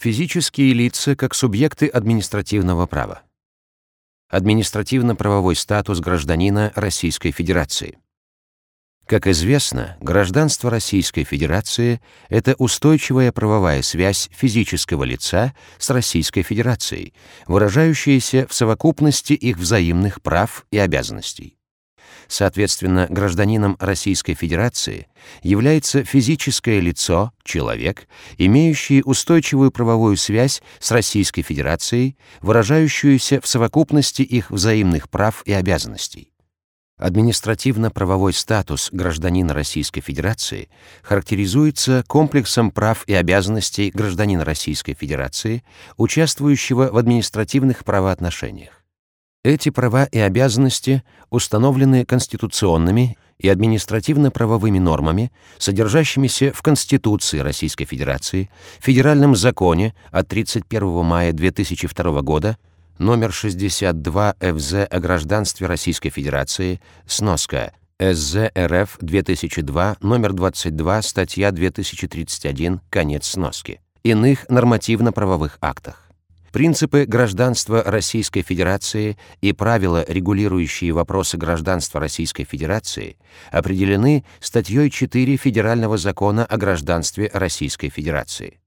Физические лица как субъекты административного права. Административно-правовой статус гражданина Российской Федерации. Как известно, гражданство Российской Федерации — это устойчивая правовая связь физического лица с Российской Федерацией, выражающаяся в совокупности их взаимных прав и обязанностей. Соответственно, гражданином Российской Федерации является физическое лицо, человек, имеющий устойчивую правовую связь с Российской Федерацией, выражающуюся в совокупности их взаимных прав и обязанностей. Административно-правовой статус гражданина Российской Федерации характеризуется комплексом прав и обязанностей гражданина Российской Федерации, участвующего в административных правоотношениях. Эти права и обязанности установлены конституционными и административно-правовыми нормами, содержащимися в Конституции Российской Федерации, Федеральном законе от 31 мая 2002 года, номер 62 ФЗ о гражданстве Российской Федерации, сноска СЗ РФ 2002, номер 22, статья 2031, конец сноски, иных нормативно-правовых актах. Принципы гражданства Российской Федерации и правила, регулирующие вопросы гражданства Российской Федерации, определены статьей 4 Федерального закона о гражданстве Российской Федерации.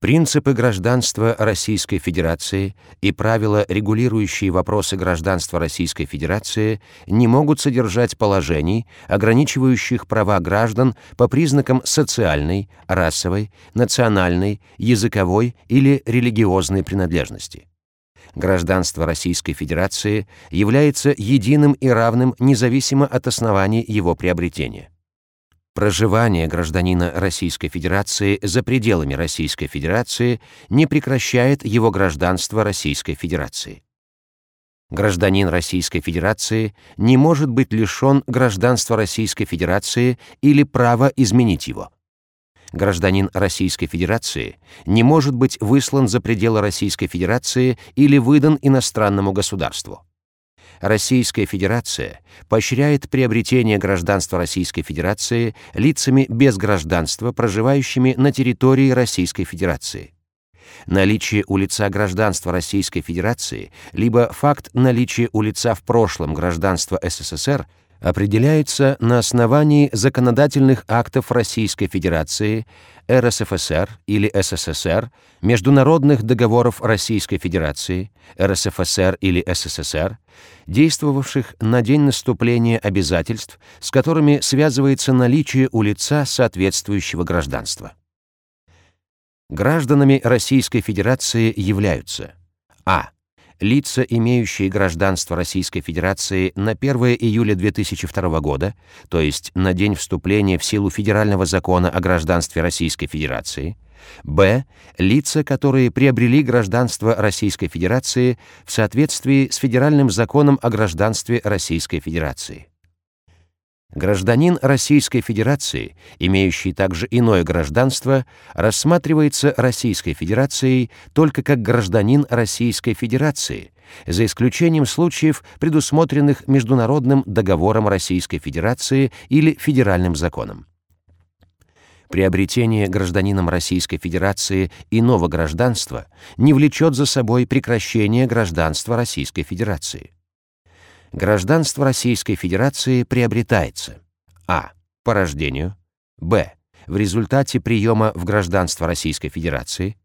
Принципы гражданства Российской Федерации и правила, регулирующие вопросы гражданства Российской Федерации, не могут содержать положений, ограничивающих права граждан по признакам социальной, расовой, национальной, языковой или религиозной принадлежности. Гражданство Российской Федерации является единым и равным независимо от оснований его приобретения. Проживание гражданина Российской Федерации за пределами Российской Федерации не прекращает его гражданство Российской Федерации. Гражданин Российской Федерации не может быть лишен гражданства Российской Федерации или права изменить его. Гражданин Российской Федерации не может быть выслан за пределы Российской Федерации или выдан иностранному государству. Российская Федерация поощряет приобретение гражданства Российской Федерации лицами без гражданства, проживающими на территории Российской Федерации. Наличие у лица гражданства Российской Федерации либо факт наличия у лица в прошлом гражданства СССР определяется на основании законодательных актов Российской Федерации, РСФСР или СССР, международных договоров Российской Федерации, РСФСР или СССР, действовавших на день наступления обязательств, с которыми связывается наличие у лица соответствующего гражданства. Гражданами Российской Федерации являются а лица, имеющие гражданство Российской Федерации на 1 июля 2002 года, то есть на день вступления в силу Федерального закона о гражданстве Российской Федерации, б. лица, которые приобрели гражданство Российской Федерации в соответствии с Федеральным законом о гражданстве Российской Федерации. Гражданин Российской Федерации, имеющий также иное гражданство, рассматривается Российской Федерацией только как гражданин Российской Федерации, за исключением случаев, предусмотренных Международным договором Российской Федерации или федеральным законом. Приобретение гражданином Российской Федерации иного гражданства не влечет за собой прекращение гражданства Российской Федерации гражданство Российской Федерации приобретается а. по рождению, б. в результате приема в гражданство Российской Федерации,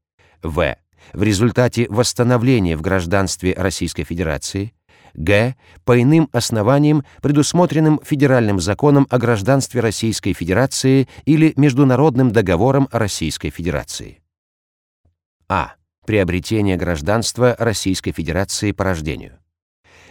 в. в результате восстановления в гражданстве Российской Федерации, г. по иным основаниям, предусмотренным Федеральным законом о гражданстве Российской Федерации или Международным договором Российской Федерации. А. Приобретение гражданства Российской Федерации по рождению.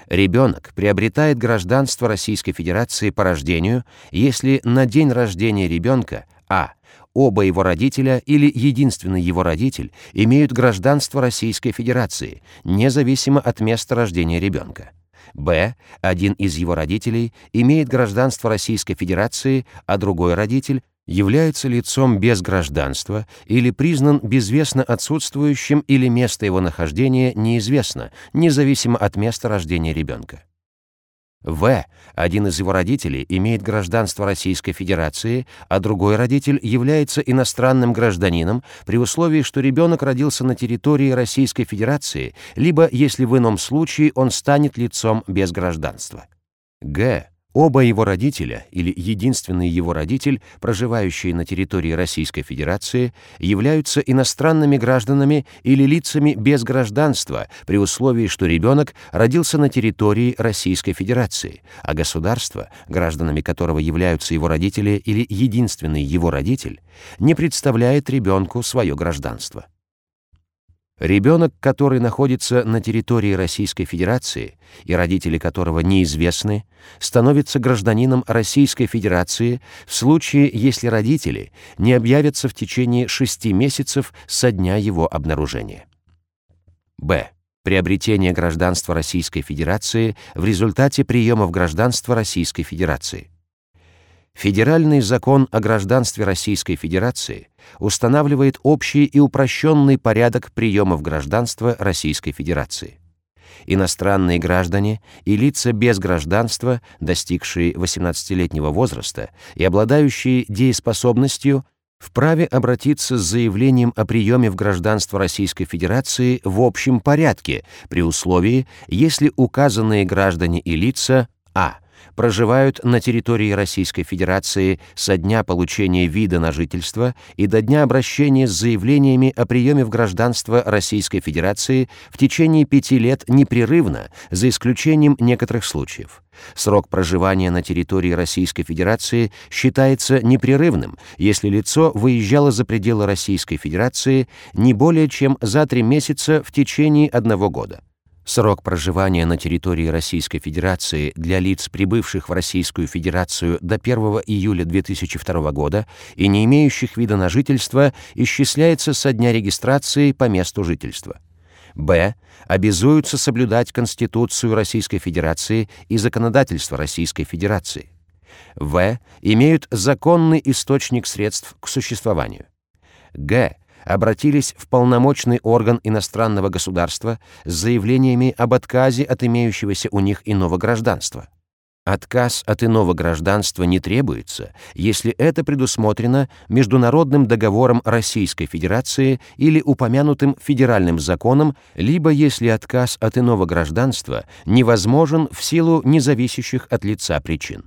Ребенок приобретает гражданство Российской Федерации по рождению, если на день рождения ребенка а. оба его родителя или единственный его родитель имеют гражданство Российской Федерации, независимо от места рождения ребенка. Б. Один из его родителей имеет гражданство Российской Федерации, а другой родитель является лицом без гражданства или признан безвестно отсутствующим или место его нахождения неизвестно, независимо от места рождения ребенка. В. Один из его родителей имеет гражданство Российской Федерации, а другой родитель является иностранным гражданином при условии, что ребенок родился на территории Российской Федерации, либо если в ином случае он станет лицом без гражданства. Г. Оба его родителя или единственный его родитель, проживающие на территории Российской Федерации, являются иностранными гражданами или лицами без гражданства при условии, что ребенок родился на территории Российской Федерации, а государство, гражданами которого являются его родители или единственный его родитель, не представляет ребенку свое гражданство. Ребенок, который находится на территории Российской Федерации и родители которого неизвестны, становится гражданином Российской Федерации в случае, если родители не объявятся в течение шести месяцев со дня его обнаружения. Б. Приобретение гражданства Российской Федерации в результате приема в гражданство Российской Федерации. Федеральный закон о гражданстве Российской Федерации устанавливает общий и упрощенный порядок приемов гражданства Российской Федерации. Иностранные граждане и лица без гражданства, достигшие 18-летнего возраста и обладающие дееспособностью, вправе обратиться с заявлением о приеме в гражданство Российской Федерации в общем порядке при условии, если указанные граждане и лица а проживают на территории Российской Федерации со дня получения вида на жительство и до дня обращения с заявлениями о приеме в гражданство Российской Федерации в течение пяти лет непрерывно, за исключением некоторых случаев. Срок проживания на территории Российской Федерации считается непрерывным, если лицо выезжало за пределы Российской Федерации не более чем за три месяца в течение одного года. Срок проживания на территории Российской Федерации для лиц, прибывших в Российскую Федерацию до 1 июля 2002 года и не имеющих вида на жительство, исчисляется со дня регистрации по месту жительства. Б. Обязуются соблюдать Конституцию Российской Федерации и законодательство Российской Федерации. В. Имеют законный источник средств к существованию. Г обратились в полномочный орган иностранного государства с заявлениями об отказе от имеющегося у них иного гражданства. Отказ от иного гражданства не требуется, если это предусмотрено Международным договором Российской Федерации или упомянутым федеральным законом, либо если отказ от иного гражданства невозможен в силу независящих от лица причин.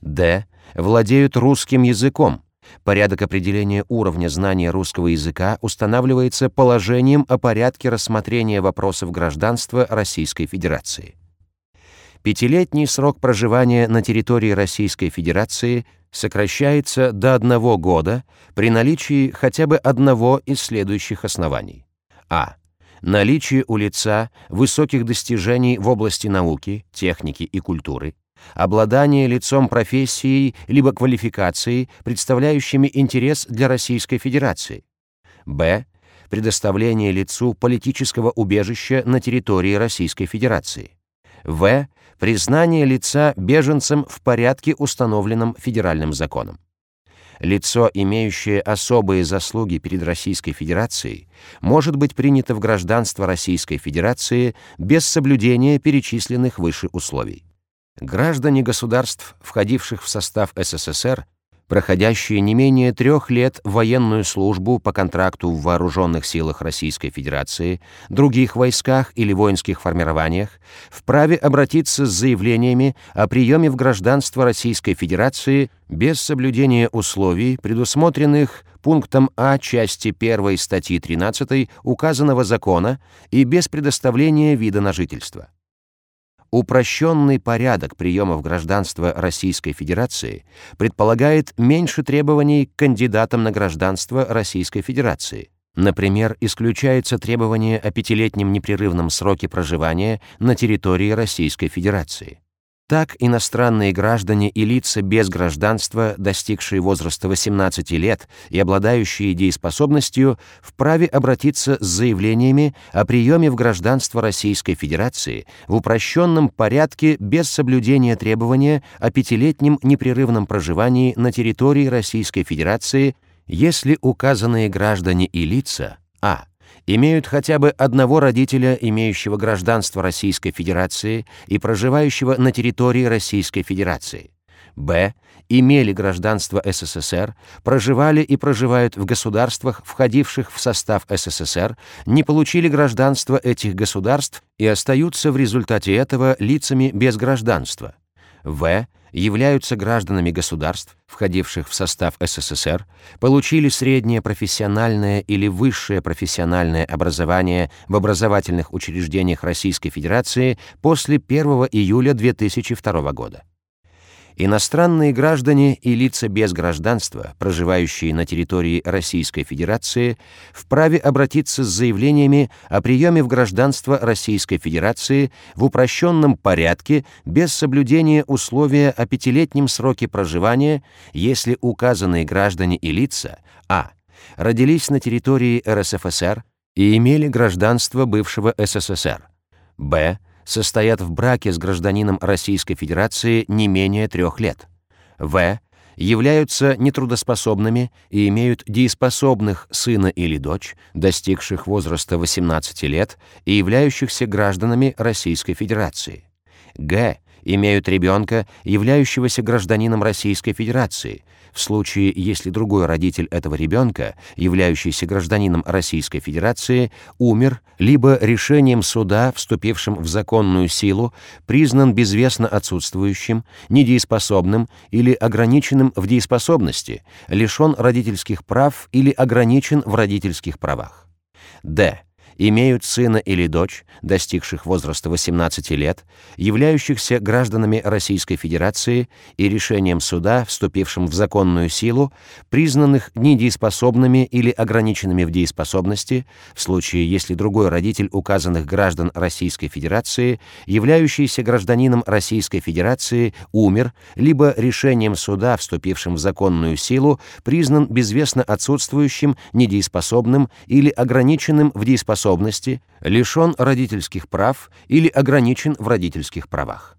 Д. Владеют русским языком, Порядок определения уровня знания русского языка устанавливается положением о порядке рассмотрения вопросов гражданства Российской Федерации. Пятилетний срок проживания на территории Российской Федерации сокращается до одного года при наличии хотя бы одного из следующих оснований. А. Наличие у лица высоких достижений в области науки, техники и культуры обладание лицом профессией либо квалификацией, представляющими интерес для Российской Федерации. Б. Предоставление лицу политического убежища на территории Российской Федерации. В. Признание лица беженцем в порядке, установленном федеральным законом. Лицо, имеющее особые заслуги перед Российской Федерацией, может быть принято в гражданство Российской Федерации без соблюдения перечисленных выше условий. Граждане государств, входивших в состав СССР, проходящие не менее трех лет военную службу по контракту в Вооруженных силах Российской Федерации, других войсках или воинских формированиях, вправе обратиться с заявлениями о приеме в гражданство Российской Федерации без соблюдения условий, предусмотренных пунктом А части 1 статьи 13 указанного закона и без предоставления вида на жительство. Упрощенный порядок приемов гражданства Российской Федерации предполагает меньше требований к кандидатам на гражданство Российской Федерации. Например, исключается требование о пятилетнем непрерывном сроке проживания на территории Российской Федерации. Так, иностранные граждане и лица без гражданства, достигшие возраста 18 лет и обладающие дееспособностью, вправе обратиться с заявлениями о приеме в гражданство Российской Федерации в упрощенном порядке без соблюдения требования о пятилетнем непрерывном проживании на территории Российской Федерации, если указанные граждане и лица а имеют хотя бы одного родителя, имеющего гражданство Российской Федерации и проживающего на территории Российской Федерации. Б. Имели гражданство СССР, проживали и проживают в государствах, входивших в состав СССР, не получили гражданство этих государств и остаются в результате этого лицами без гражданства. В являются гражданами государств, входивших в состав СССР, получили среднее профессиональное или высшее профессиональное образование в образовательных учреждениях Российской Федерации после 1 июля 2002 года. Иностранные граждане и лица без гражданства, проживающие на территории Российской Федерации, вправе обратиться с заявлениями о приеме в гражданство Российской Федерации в упрощенном порядке без соблюдения условия о пятилетнем сроке проживания, если указанные граждане и лица а. родились на территории РСФСР и имели гражданство бывшего СССР, б состоят в браке с гражданином Российской Федерации не менее трех лет. В. Являются нетрудоспособными и имеют дееспособных сына или дочь, достигших возраста 18 лет и являющихся гражданами Российской Федерации. Г имеют ребенка, являющегося гражданином Российской Федерации, в случае, если другой родитель этого ребенка, являющийся гражданином Российской Федерации, умер, либо решением суда, вступившим в законную силу, признан безвестно отсутствующим, недееспособным или ограниченным в дееспособности, лишен родительских прав или ограничен в родительских правах. Д имеют сына или дочь, достигших возраста 18 лет, являющихся гражданами Российской Федерации и решением суда, вступившим в законную силу, признанных недееспособными или ограниченными в дееспособности, в случае, если другой родитель указанных граждан Российской Федерации, являющийся гражданином Российской Федерации, умер, либо решением суда, вступившим в законную силу, признан безвестно отсутствующим, недееспособным или ограниченным в дееспособности способности, лишен родительских прав или ограничен в родительских правах.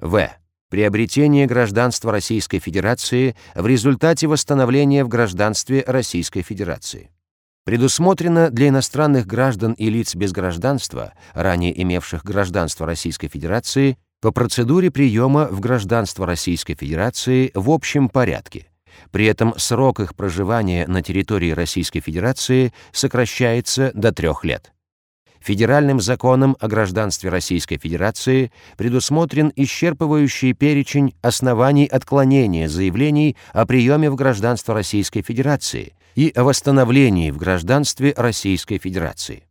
В. Приобретение гражданства Российской Федерации в результате восстановления в гражданстве Российской Федерации. Предусмотрено для иностранных граждан и лиц без гражданства, ранее имевших гражданство Российской Федерации, по процедуре приема в гражданство Российской Федерации в общем порядке – при этом срок их проживания на территории Российской Федерации сокращается до трех лет. Федеральным законом о гражданстве Российской Федерации предусмотрен исчерпывающий перечень оснований отклонения заявлений о приеме в гражданство Российской Федерации и о восстановлении в гражданстве Российской Федерации.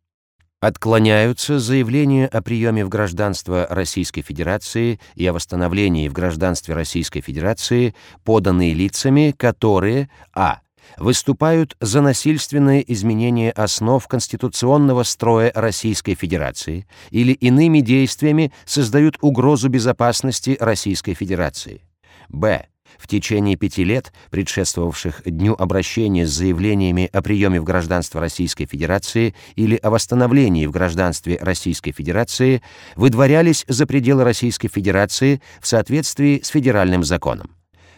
Отклоняются заявления о приеме в гражданство Российской Федерации и о восстановлении в гражданстве Российской Федерации, поданные лицами, которые а. выступают за насильственное изменение основ конституционного строя Российской Федерации или иными действиями создают угрозу безопасности Российской Федерации, б в течение пяти лет, предшествовавших дню обращения с заявлениями о приеме в гражданство Российской Федерации или о восстановлении в гражданстве Российской Федерации, выдворялись за пределы Российской Федерации в соответствии с федеральным законом.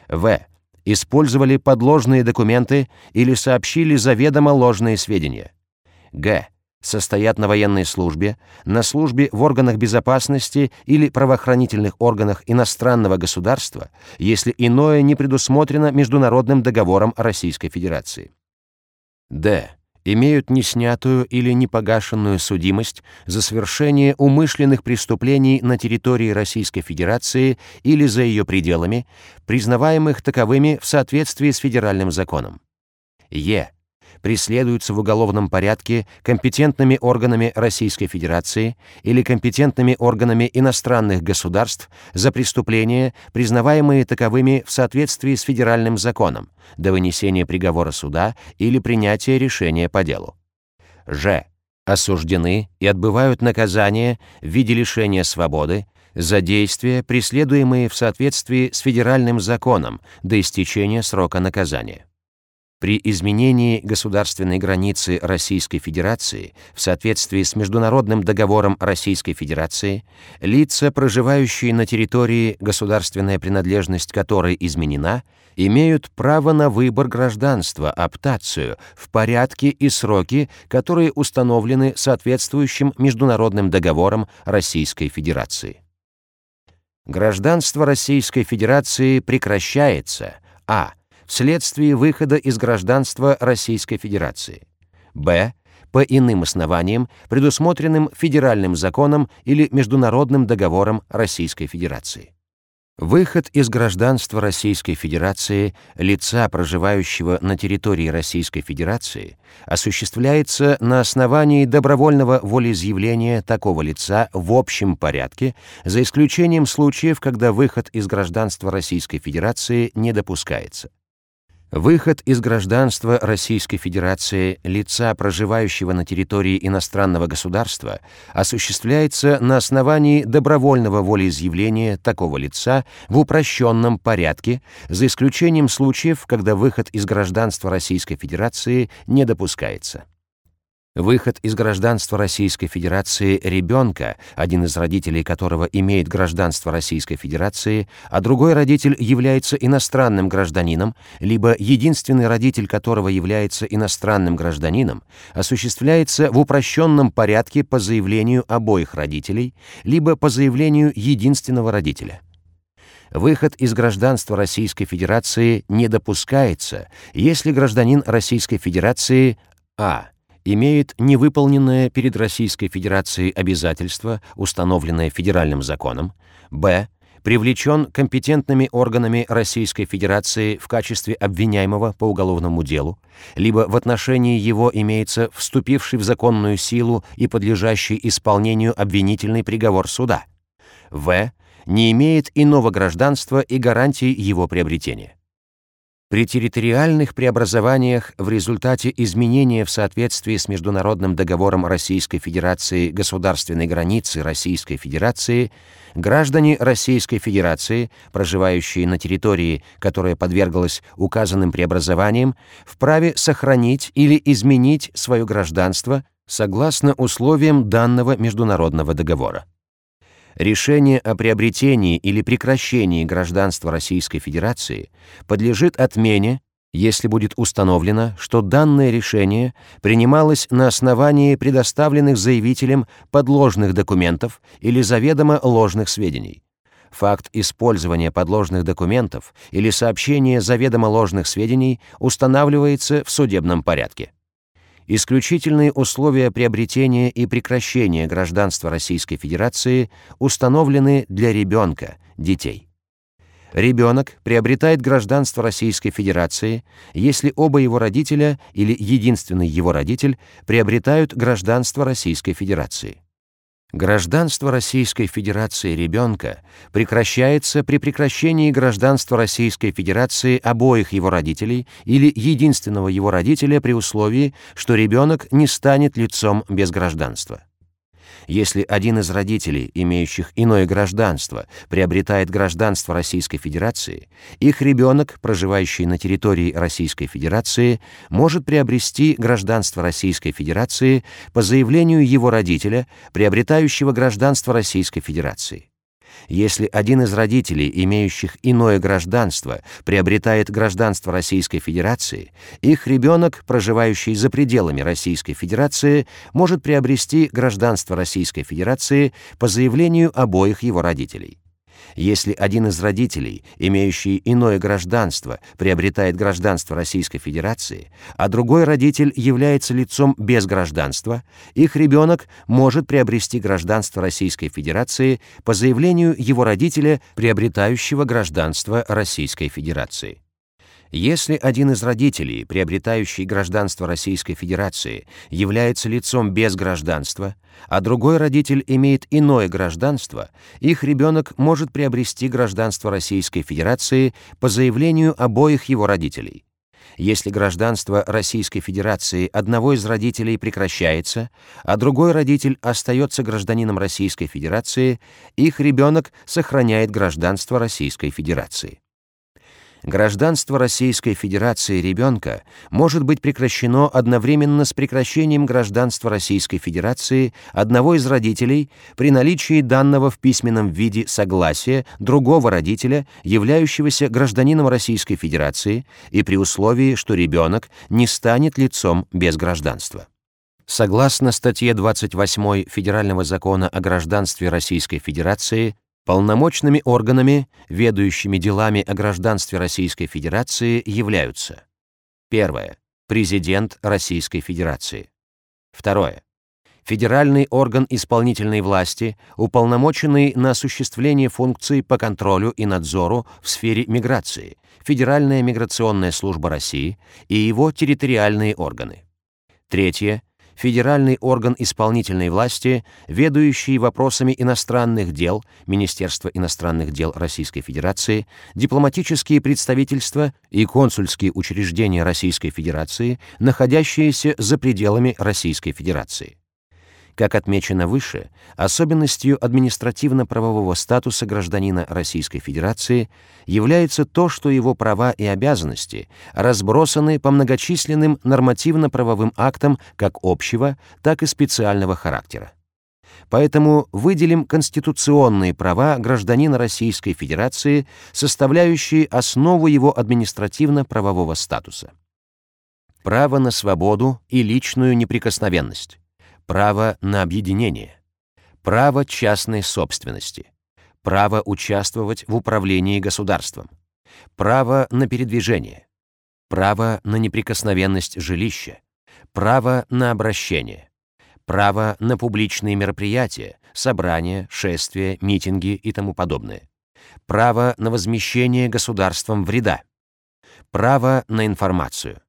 В. Использовали подложные документы или сообщили заведомо ложные сведения. Г состоят на военной службе, на службе в органах безопасности или правоохранительных органах иностранного государства, если иное не предусмотрено международным договором Российской Федерации. Д. Имеют неснятую или непогашенную судимость за совершение умышленных преступлений на территории Российской Федерации или за ее пределами, признаваемых таковыми в соответствии с федеральным законом. Е преследуются в уголовном порядке компетентными органами Российской Федерации или компетентными органами иностранных государств за преступления, признаваемые таковыми в соответствии с федеральным законом, до вынесения приговора суда или принятия решения по делу. Ж. Осуждены и отбывают наказание в виде лишения свободы за действия, преследуемые в соответствии с федеральным законом до истечения срока наказания. При изменении государственной границы Российской Федерации в соответствии с Международным договором Российской Федерации лица, проживающие на территории, государственная принадлежность которой изменена, имеют право на выбор гражданства, оптацию, в порядке и сроки, которые установлены соответствующим Международным договором Российской Федерации. Гражданство Российской Федерации прекращается а вследствие выхода из гражданства Российской Федерации. Б. По иным основаниям, предусмотренным федеральным законом или международным договором Российской Федерации. Выход из гражданства Российской Федерации лица, проживающего на территории Российской Федерации, осуществляется на основании добровольного волеизъявления такого лица в общем порядке, за исключением случаев, когда выход из гражданства Российской Федерации не допускается. Выход из гражданства Российской Федерации лица, проживающего на территории иностранного государства, осуществляется на основании добровольного волеизъявления такого лица в упрощенном порядке, за исключением случаев, когда выход из гражданства Российской Федерации не допускается. Выход из гражданства Российской Федерации ребенка, один из родителей которого имеет гражданство Российской Федерации, а другой родитель является иностранным гражданином, либо единственный родитель которого является иностранным гражданином, осуществляется в упрощенном порядке по заявлению обоих родителей, либо по заявлению единственного родителя. Выход из гражданства Российской Федерации не допускается, если гражданин Российской Федерации а имеет невыполненное перед Российской Федерацией обязательство, установленное федеральным законом, б. привлечен компетентными органами Российской Федерации в качестве обвиняемого по уголовному делу, либо в отношении его имеется вступивший в законную силу и подлежащий исполнению обвинительный приговор суда, в. не имеет иного гражданства и гарантий его приобретения. При территориальных преобразованиях в результате изменения в соответствии с Международным договором Российской Федерации государственной границы Российской Федерации граждане Российской Федерации, проживающие на территории, которая подверглась указанным преобразованиям, вправе сохранить или изменить свое гражданство согласно условиям данного международного договора. Решение о приобретении или прекращении гражданства Российской Федерации подлежит отмене, если будет установлено, что данное решение принималось на основании предоставленных заявителем подложных документов или заведомо ложных сведений. Факт использования подложных документов или сообщения заведомо ложных сведений устанавливается в судебном порядке. Исключительные условия приобретения и прекращения гражданства Российской Федерации установлены для ребенка, детей. Ребенок приобретает гражданство Российской Федерации, если оба его родителя или единственный его родитель приобретают гражданство Российской Федерации. Гражданство Российской Федерации ребенка прекращается при прекращении гражданства Российской Федерации обоих его родителей или единственного его родителя при условии, что ребенок не станет лицом без гражданства. Если один из родителей, имеющих иное гражданство, приобретает гражданство Российской Федерации, их ребенок, проживающий на территории Российской Федерации, может приобрести гражданство Российской Федерации по заявлению его родителя, приобретающего гражданство Российской Федерации. Если один из родителей, имеющих иное гражданство, приобретает гражданство Российской Федерации, их ребенок, проживающий за пределами Российской Федерации, может приобрести гражданство Российской Федерации по заявлению обоих его родителей. Если один из родителей, имеющий иное гражданство, приобретает гражданство Российской Федерации, а другой родитель является лицом без гражданства, их ребенок может приобрести гражданство Российской Федерации по заявлению его родителя, приобретающего гражданство Российской Федерации. Если один из родителей, приобретающий гражданство Российской Федерации, является лицом без гражданства, а другой родитель имеет иное гражданство, их ребенок может приобрести гражданство Российской Федерации по заявлению обоих его родителей. Если гражданство Российской Федерации одного из родителей прекращается, а другой родитель остается гражданином Российской Федерации, их ребенок сохраняет гражданство Российской Федерации. Гражданство Российской Федерации ребенка может быть прекращено одновременно с прекращением гражданства Российской Федерации одного из родителей при наличии данного в письменном виде согласия другого родителя, являющегося гражданином Российской Федерации, и при условии, что ребенок не станет лицом без гражданства. Согласно статье 28 Федерального закона о гражданстве Российской Федерации, Полномочными органами, ведающими делами о гражданстве Российской Федерации, являются Первое. Президент Российской Федерации. Второе. Федеральный орган исполнительной власти, уполномоченный на осуществление функций по контролю и надзору в сфере миграции, Федеральная миграционная служба России и его территориальные органы. Третье федеральный орган исполнительной власти, ведающий вопросами иностранных дел, Министерство иностранных дел Российской Федерации, дипломатические представительства и консульские учреждения Российской Федерации, находящиеся за пределами Российской Федерации. Как отмечено выше, особенностью административно-правового статуса гражданина Российской Федерации является то, что его права и обязанности разбросаны по многочисленным нормативно-правовым актам как общего, так и специального характера. Поэтому выделим конституционные права гражданина Российской Федерации, составляющие основу его административно-правового статуса. Право на свободу и личную неприкосновенность право на объединение, право частной собственности, право участвовать в управлении государством, право на передвижение, право на неприкосновенность жилища, право на обращение, право на публичные мероприятия, собрания, шествия, митинги и тому подобное, право на возмещение государством вреда, право на информацию,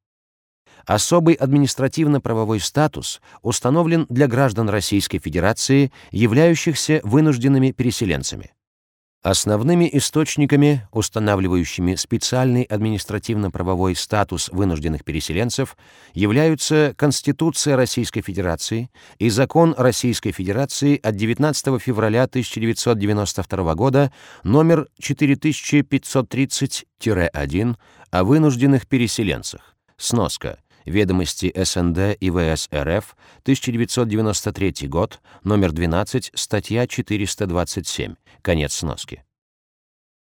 Особый административно-правовой статус установлен для граждан Российской Федерации, являющихся вынужденными переселенцами. Основными источниками, устанавливающими специальный административно-правовой статус вынужденных переселенцев, являются Конституция Российской Федерации и Закон Российской Федерации от 19 февраля 1992 года номер 4530-1 о вынужденных переселенцах. Сноска. Ведомости СНД и ВС РФ, 1993 год, номер 12, статья 427, конец сноски.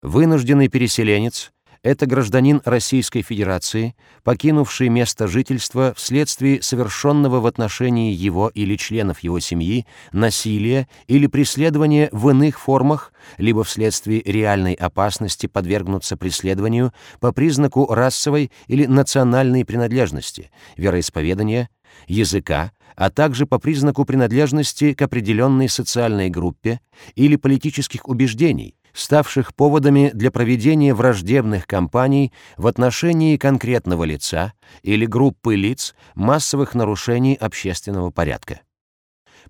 Вынужденный переселенец это гражданин Российской Федерации, покинувший место жительства вследствие совершенного в отношении его или членов его семьи насилия или преследования в иных формах, либо вследствие реальной опасности подвергнуться преследованию по признаку расовой или национальной принадлежности, вероисповедания, языка, а также по признаку принадлежности к определенной социальной группе или политических убеждений, ставших поводами для проведения враждебных кампаний в отношении конкретного лица или группы лиц массовых нарушений общественного порядка.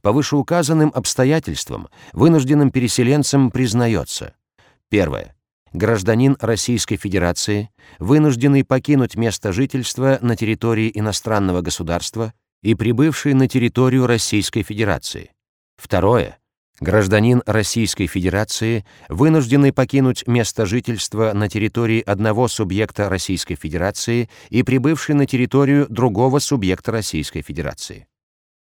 По вышеуказанным обстоятельствам вынужденным переселенцам признается первое гражданин Российской Федерации, вынужденный покинуть место жительства на территории иностранного государства и прибывший на территорию Российской Федерации. Второе Гражданин Российской Федерации, вынужденный покинуть место жительства на территории одного субъекта Российской Федерации и прибывший на территорию другого субъекта Российской Федерации.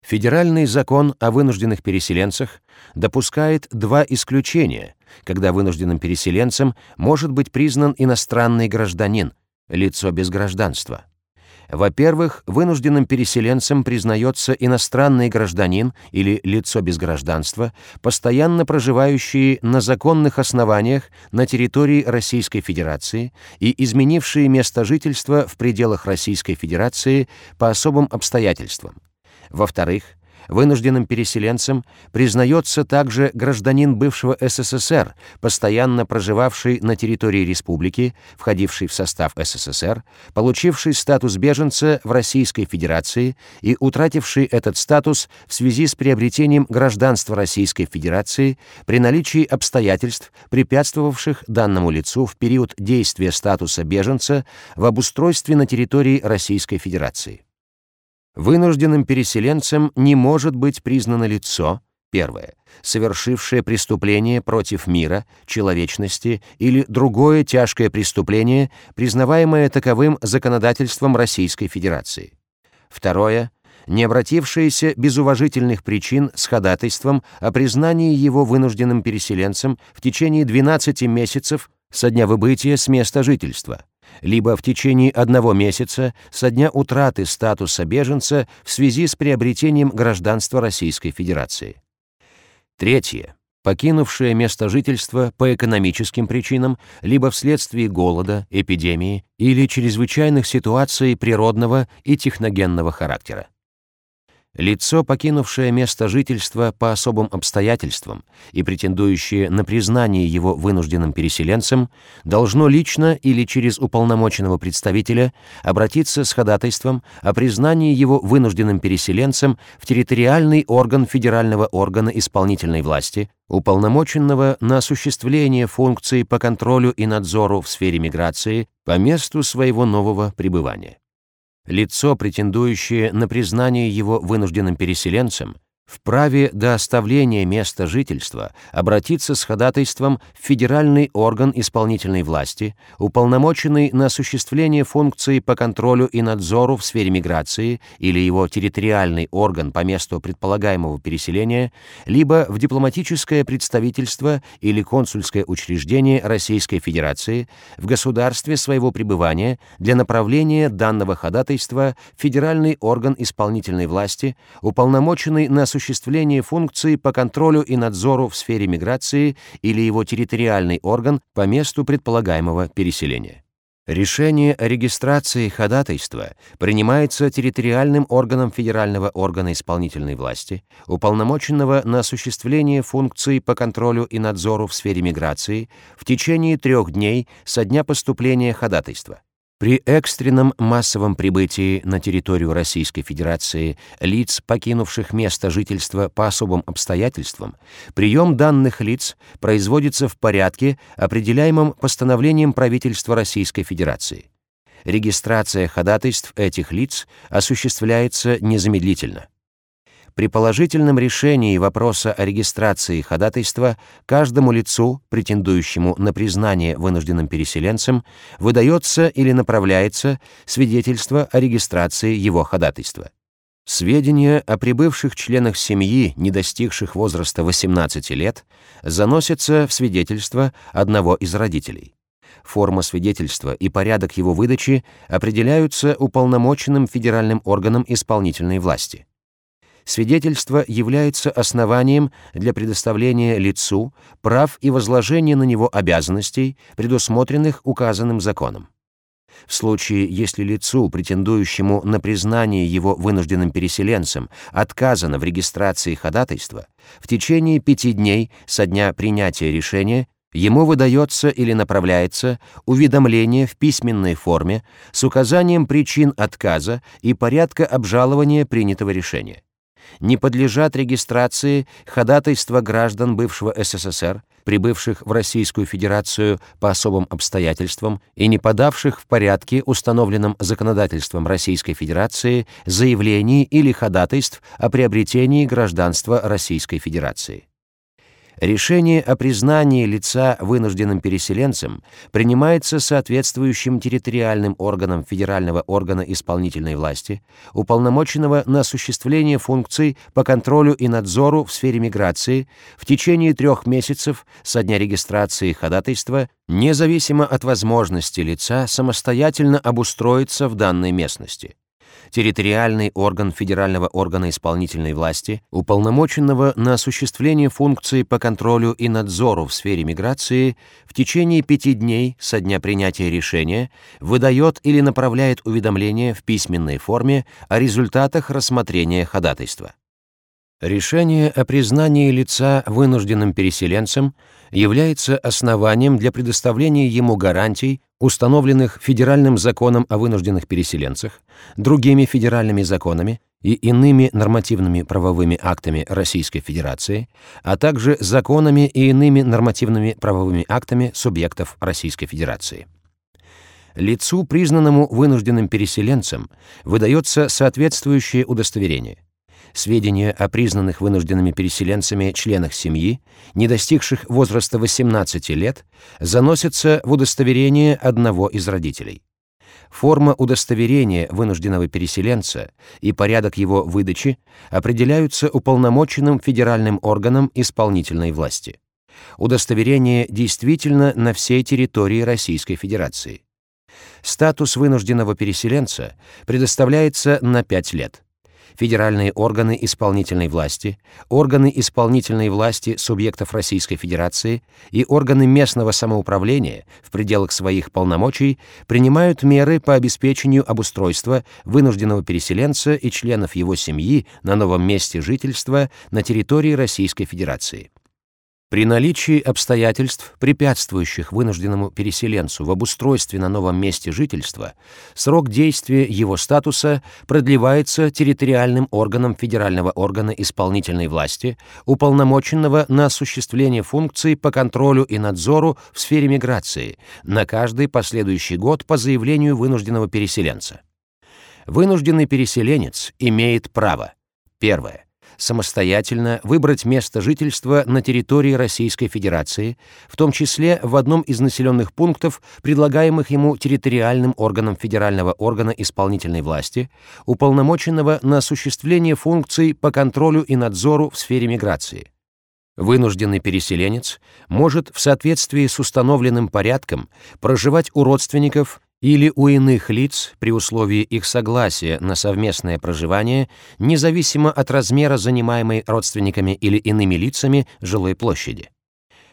Федеральный закон о вынужденных переселенцах допускает два исключения, когда вынужденным переселенцем может быть признан иностранный гражданин, лицо без гражданства. Во-первых, вынужденным переселенцем признается иностранный гражданин или лицо без гражданства, постоянно проживающие на законных основаниях на территории Российской Федерации и изменившие место жительства в пределах Российской Федерации по особым обстоятельствам. Во-вторых, Вынужденным переселенцем признается также гражданин бывшего СССР, постоянно проживавший на территории республики, входивший в состав СССР, получивший статус беженца в Российской Федерации и утративший этот статус в связи с приобретением гражданства Российской Федерации при наличии обстоятельств, препятствовавших данному лицу в период действия статуса беженца в обустройстве на территории Российской Федерации. Вынужденным переселенцем не может быть признано лицо, Первое. Совершившее преступление против мира, человечности или другое тяжкое преступление, признаваемое таковым законодательством Российской Федерации. Второе не обратившиеся без уважительных причин с ходатайством о признании его вынужденным переселенцем в течение 12 месяцев со дня выбытия с места жительства, либо в течение одного месяца со дня утраты статуса беженца в связи с приобретением гражданства Российской Федерации. Третье. Покинувшее место жительства по экономическим причинам, либо вследствие голода, эпидемии или чрезвычайных ситуаций природного и техногенного характера. Лицо, покинувшее место жительства по особым обстоятельствам и претендующее на признание его вынужденным переселенцем, должно лично или через уполномоченного представителя обратиться с ходатайством о признании его вынужденным переселенцем в территориальный орган федерального органа исполнительной власти, уполномоченного на осуществление функций по контролю и надзору в сфере миграции по месту своего нового пребывания. Лицо, претендующее на признание его вынужденным переселенцем, вправе до оставления места жительства обратиться с ходатайством в федеральный орган исполнительной власти, уполномоченный на осуществление функций по контролю и надзору в сфере миграции или его территориальный орган по месту предполагаемого переселения, либо в дипломатическое представительство или консульское учреждение Российской Федерации в государстве своего пребывания для направления данного ходатайства в федеральный орган исполнительной власти, уполномоченный на осуществление функции по контролю и надзору в сфере миграции или его территориальный орган по месту предполагаемого переселения. Решение о регистрации ходатайства принимается территориальным органом федерального органа исполнительной власти, уполномоченного на осуществление функций по контролю и надзору в сфере миграции в течение трех дней со дня поступления ходатайства. При экстренном массовом прибытии на территорию Российской Федерации лиц, покинувших место жительства по особым обстоятельствам, прием данных лиц производится в порядке, определяемом постановлением правительства Российской Федерации. Регистрация ходатайств этих лиц осуществляется незамедлительно. При положительном решении вопроса о регистрации ходатайства каждому лицу, претендующему на признание вынужденным переселенцем, выдается или направляется свидетельство о регистрации его ходатайства. Сведения о прибывших членах семьи, не достигших возраста 18 лет, заносятся в свидетельство одного из родителей. Форма свидетельства и порядок его выдачи определяются уполномоченным федеральным органом исполнительной власти свидетельство является основанием для предоставления лицу прав и возложения на него обязанностей, предусмотренных указанным законом. В случае, если лицу, претендующему на признание его вынужденным переселенцем, отказано в регистрации ходатайства, в течение пяти дней со дня принятия решения ему выдается или направляется уведомление в письменной форме с указанием причин отказа и порядка обжалования принятого решения не подлежат регистрации ходатайства граждан бывшего СССР, прибывших в Российскую Федерацию по особым обстоятельствам и не подавших в порядке, установленном законодательством Российской Федерации, заявлений или ходатайств о приобретении гражданства Российской Федерации. Решение о признании лица вынужденным переселенцем принимается соответствующим территориальным органом федерального органа исполнительной власти, уполномоченного на осуществление функций по контролю и надзору в сфере миграции в течение трех месяцев со дня регистрации ходатайства, независимо от возможности лица самостоятельно обустроиться в данной местности территориальный орган федерального органа исполнительной власти, уполномоченного на осуществление функций по контролю и надзору в сфере миграции, в течение пяти дней со дня принятия решения выдает или направляет уведомление в письменной форме о результатах рассмотрения ходатайства. Решение о признании лица вынужденным переселенцем является основанием для предоставления ему гарантий, установленных Федеральным законом о вынужденных переселенцах, другими федеральными законами и иными нормативными правовыми актами Российской Федерации, а также законами и иными нормативными правовыми актами субъектов Российской Федерации. Лицу, признанному вынужденным переселенцем, выдается соответствующее удостоверение сведения о признанных вынужденными переселенцами членах семьи, не достигших возраста 18 лет, заносятся в удостоверение одного из родителей. Форма удостоверения вынужденного переселенца и порядок его выдачи определяются уполномоченным федеральным органом исполнительной власти. Удостоверение действительно на всей территории Российской Федерации. Статус вынужденного переселенца предоставляется на 5 лет федеральные органы исполнительной власти, органы исполнительной власти субъектов Российской Федерации и органы местного самоуправления в пределах своих полномочий принимают меры по обеспечению обустройства вынужденного переселенца и членов его семьи на новом месте жительства на территории Российской Федерации. При наличии обстоятельств, препятствующих вынужденному переселенцу в обустройстве на новом месте жительства, срок действия его статуса продлевается территориальным органом федерального органа исполнительной власти, уполномоченного на осуществление функций по контролю и надзору в сфере миграции на каждый последующий год по заявлению вынужденного переселенца. Вынужденный переселенец имеет право. Первое самостоятельно выбрать место жительства на территории Российской Федерации, в том числе в одном из населенных пунктов, предлагаемых ему территориальным органом федерального органа исполнительной власти, уполномоченного на осуществление функций по контролю и надзору в сфере миграции. Вынужденный переселенец может в соответствии с установленным порядком проживать у родственников или у иных лиц при условии их согласия на совместное проживание, независимо от размера занимаемой родственниками или иными лицами жилой площади.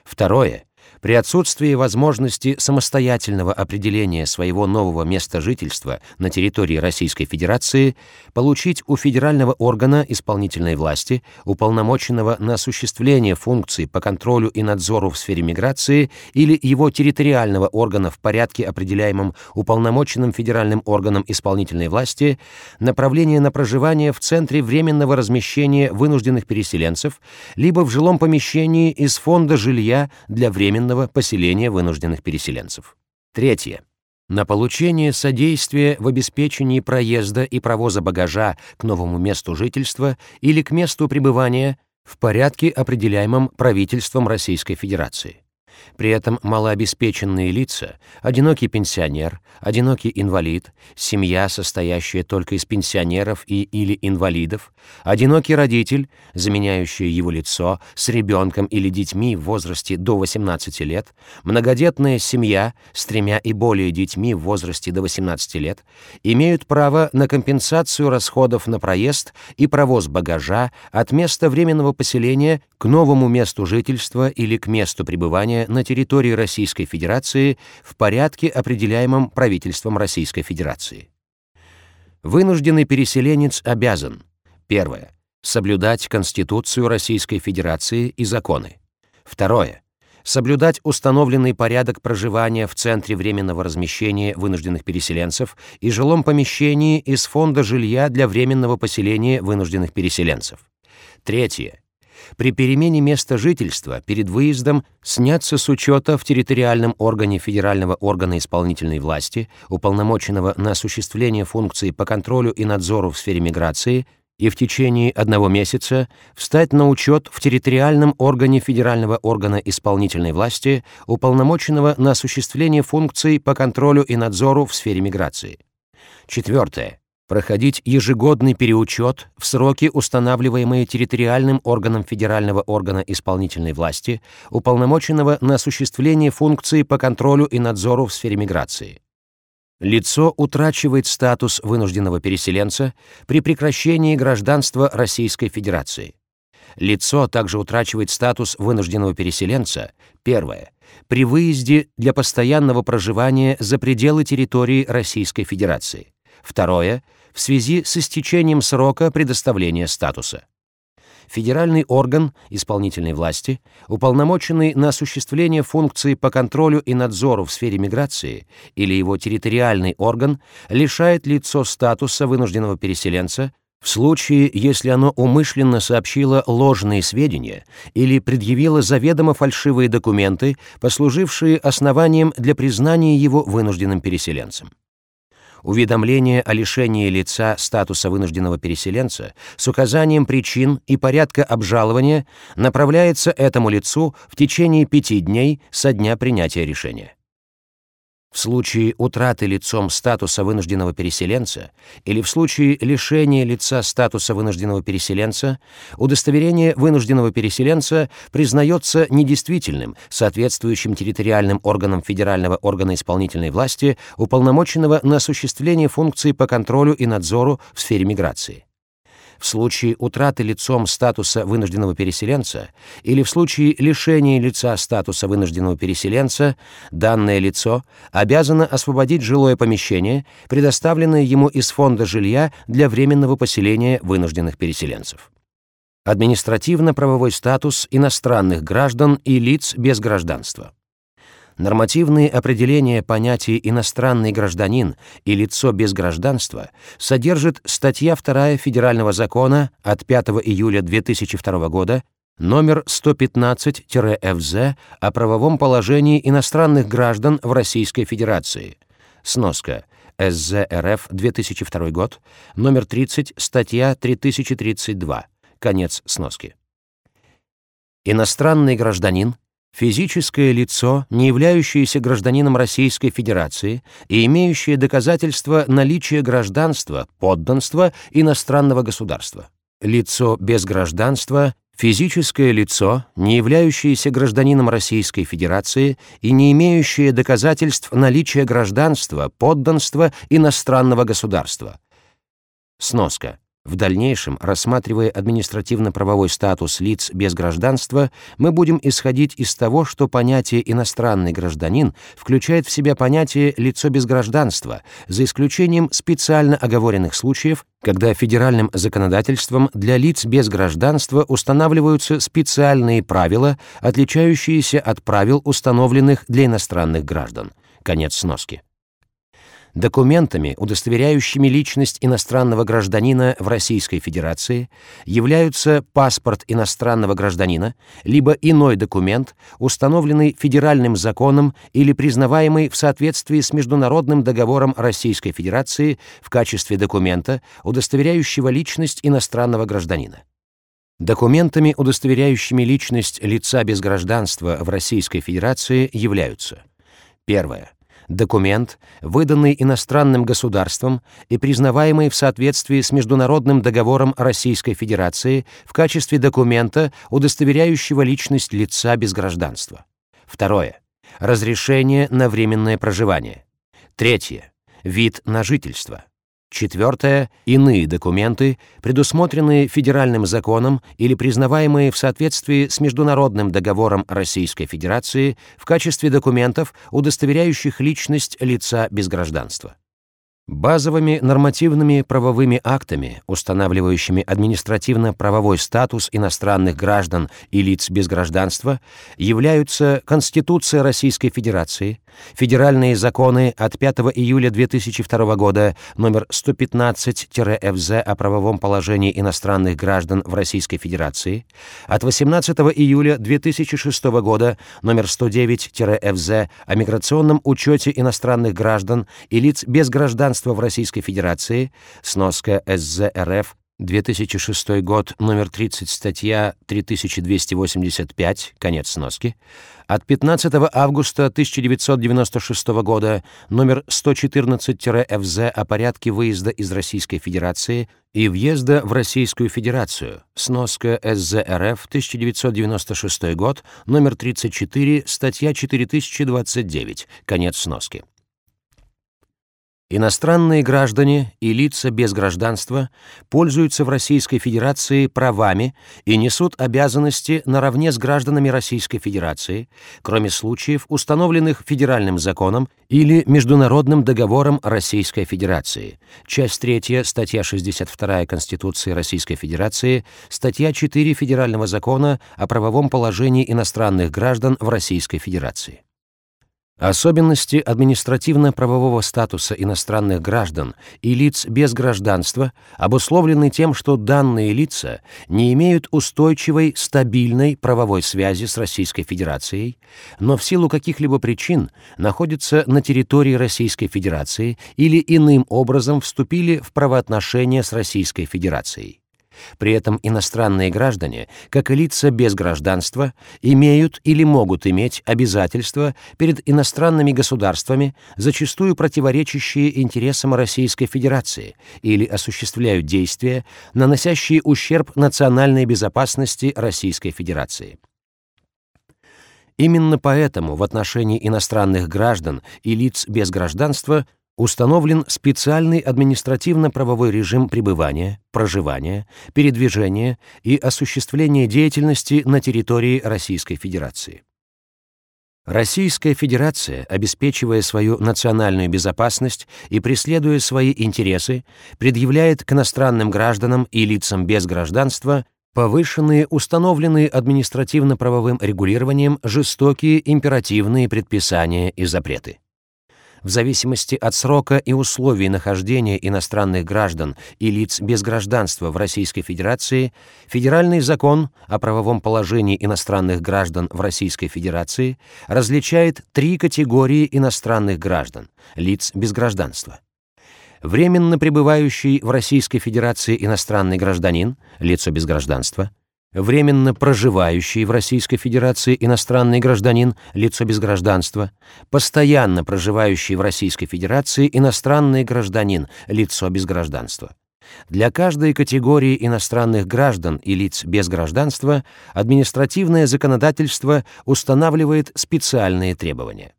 Второе при отсутствии возможности самостоятельного определения своего нового места жительства на территории Российской Федерации получить у федерального органа исполнительной власти, уполномоченного на осуществление функций по контролю и надзору в сфере миграции или его территориального органа в порядке, определяемом уполномоченным федеральным органом исполнительной власти, направление на проживание в центре временного размещения вынужденных переселенцев либо в жилом помещении из фонда жилья для временного временного поселения вынужденных переселенцев. Третье. На получение содействия в обеспечении проезда и провоза багажа к новому месту жительства или к месту пребывания в порядке, определяемом правительством Российской Федерации. При этом малообеспеченные лица, одинокий пенсионер, одинокий инвалид, семья, состоящая только из пенсионеров и или инвалидов, одинокий родитель, заменяющий его лицо, с ребенком или детьми в возрасте до 18 лет, многодетная семья с тремя и более детьми в возрасте до 18 лет, имеют право на компенсацию расходов на проезд и провоз багажа от места временного поселения к новому месту жительства или к месту пребывания на территории Российской Федерации в порядке, определяемом правительством Российской Федерации. Вынужденный переселенец обязан первое соблюдать Конституцию Российской Федерации и законы. Второе соблюдать установленный порядок проживания в центре временного размещения вынужденных переселенцев и жилом помещении из фонда жилья для временного поселения вынужденных переселенцев. Третье при перемене места жительства перед выездом сняться с учета в территориальном органе федерального органа исполнительной власти, уполномоченного на осуществление функций по контролю и надзору в сфере миграции, и в течение одного месяца встать на учет в территориальном органе федерального органа исполнительной власти, уполномоченного на осуществление функций по контролю и надзору в сфере миграции. Четвертое проходить ежегодный переучет в сроки, устанавливаемые территориальным органом федерального органа исполнительной власти, уполномоченного на осуществление функции по контролю и надзору в сфере миграции. Лицо утрачивает статус вынужденного переселенца при прекращении гражданства Российской Федерации. Лицо также утрачивает статус вынужденного переселенца, первое, при выезде для постоянного проживания за пределы территории Российской Федерации. Второе, в связи с истечением срока предоставления статуса. Федеральный орган исполнительной власти, уполномоченный на осуществление функций по контролю и надзору в сфере миграции, или его территориальный орган, лишает лицо статуса вынужденного переселенца в случае, если оно умышленно сообщило ложные сведения или предъявило заведомо фальшивые документы, послужившие основанием для признания его вынужденным переселенцем уведомление о лишении лица статуса вынужденного переселенца с указанием причин и порядка обжалования направляется этому лицу в течение пяти дней со дня принятия решения. В случае утраты лицом статуса вынужденного переселенца или в случае лишения лица статуса вынужденного переселенца, удостоверение вынужденного переселенца признается недействительным соответствующим территориальным органам федерального органа исполнительной власти, уполномоченного на осуществление функций по контролю и надзору в сфере миграции в случае утраты лицом статуса вынужденного переселенца или в случае лишения лица статуса вынужденного переселенца, данное лицо обязано освободить жилое помещение, предоставленное ему из фонда жилья для временного поселения вынужденных переселенцев. Административно-правовой статус иностранных граждан и лиц без гражданства. Нормативные определения понятий «иностранный гражданин» и «лицо без гражданства» содержит статья 2 Федерального закона от 5 июля 2002 года номер 115-ФЗ о правовом положении иностранных граждан в Российской Федерации. Сноска. СЗ РФ 2002 год, номер 30, статья 3032. Конец сноски. Иностранный гражданин Физическое лицо, не являющееся гражданином Российской Федерации и имеющее доказательства наличия гражданства, подданства иностранного государства. Лицо без гражданства – физическое лицо, не являющееся гражданином Российской Федерации и не имеющее доказательств наличия гражданства, подданства иностранного государства. Сноска. В дальнейшем, рассматривая административно-правовой статус лиц без гражданства, мы будем исходить из того, что понятие «иностранный гражданин» включает в себя понятие «лицо без гражданства», за исключением специально оговоренных случаев, когда федеральным законодательством для лиц без гражданства устанавливаются специальные правила, отличающиеся от правил, установленных для иностранных граждан. Конец сноски. Документами, удостоверяющими личность иностранного гражданина в Российской Федерации, являются паспорт иностранного гражданина, либо иной документ, установленный федеральным законом или признаваемый в соответствии с международным договором Российской Федерации в качестве документа, удостоверяющего личность иностранного гражданина. Документами, удостоверяющими личность лица без гражданства в Российской Федерации, являются Первое документ, выданный иностранным государством и признаваемый в соответствии с международным договором Российской Федерации в качестве документа, удостоверяющего личность лица без гражданства. Второе. Разрешение на временное проживание. Третье. Вид на жительство. Четвертое — иные документы, предусмотренные федеральным законом или признаваемые в соответствии с Международным договором Российской Федерации в качестве документов, удостоверяющих личность лица без гражданства. Базовыми нормативными правовыми актами, устанавливающими административно-правовой статус иностранных граждан и лиц без гражданства, являются Конституция Российской Федерации, федеральные законы от 5 июля 2002 года номер 115-ФЗ о правовом положении иностранных граждан в Российской Федерации, от 18 июля 2006 года номер 109-ФЗ о миграционном учете иностранных граждан и лиц без гражданства гражданства в Российской Федерации, сноска СЗРФ, 2006 год, номер 30, статья 3285, конец сноски, от 15 августа 1996 года, номер 114-ФЗ о порядке выезда из Российской Федерации и въезда в Российскую Федерацию, сноска СЗРФ, 1996 год, номер 34, статья 4029, конец сноски. Иностранные граждане и лица без гражданства пользуются в Российской Федерации правами и несут обязанности наравне с гражданами Российской Федерации, кроме случаев, установленных федеральным законом или международным договором Российской Федерации. Часть 3, статья 62 Конституции Российской Федерации, статья 4 Федерального закона о правовом положении иностранных граждан в Российской Федерации. Особенности административно-правового статуса иностранных граждан и лиц без гражданства обусловлены тем, что данные лица не имеют устойчивой, стабильной правовой связи с Российской Федерацией, но в силу каких-либо причин находятся на территории Российской Федерации или иным образом вступили в правоотношения с Российской Федерацией. При этом иностранные граждане, как и лица без гражданства, имеют или могут иметь обязательства перед иностранными государствами, зачастую противоречащие интересам Российской Федерации, или осуществляют действия, наносящие ущерб национальной безопасности Российской Федерации. Именно поэтому в отношении иностранных граждан и лиц без гражданства – установлен специальный административно-правовой режим пребывания, проживания, передвижения и осуществления деятельности на территории Российской Федерации. Российская Федерация, обеспечивая свою национальную безопасность и преследуя свои интересы, предъявляет к иностранным гражданам и лицам без гражданства повышенные, установленные административно-правовым регулированием жестокие императивные предписания и запреты в зависимости от срока и условий нахождения иностранных граждан и лиц без гражданства в Российской Федерации, Федеральный закон о правовом положении иностранных граждан в Российской Федерации различает три категории иностранных граждан, лиц без гражданства. Временно пребывающий в Российской Федерации иностранный гражданин, лицо без гражданства – временно проживающий в Российской Федерации иностранный гражданин, лицо без гражданства, постоянно проживающий в Российской Федерации иностранный гражданин, лицо без гражданства. Для каждой категории иностранных граждан и лиц без гражданства административное законодательство устанавливает специальные требования.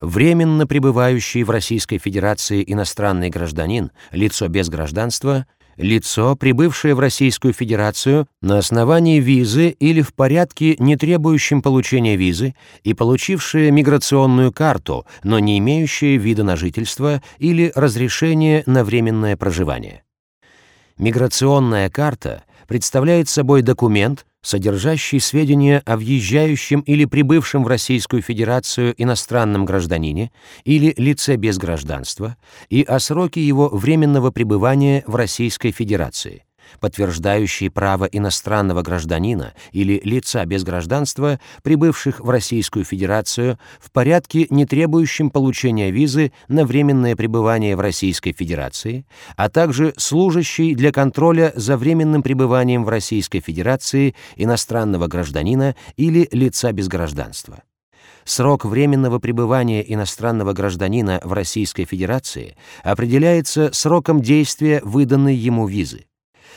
Временно пребывающий в Российской Федерации иностранный гражданин, лицо без гражданства – лицо, прибывшее в Российскую Федерацию на основании визы или в порядке, не требующем получения визы, и получившее миграционную карту, но не имеющее вида на жительство или разрешение на временное проживание. Миграционная карта представляет собой документ, содержащий сведения о въезжающем или прибывшем в Российскую Федерацию иностранном гражданине или лице без гражданства и о сроке его временного пребывания в Российской Федерации – подтверждающие право иностранного гражданина или лица без гражданства, прибывших в Российскую Федерацию, в порядке, не требующем получения визы на временное пребывание в Российской Федерации, а также служащий для контроля за временным пребыванием в Российской Федерации иностранного гражданина или лица без гражданства. Срок временного пребывания иностранного гражданина в Российской Федерации определяется сроком действия выданной ему визы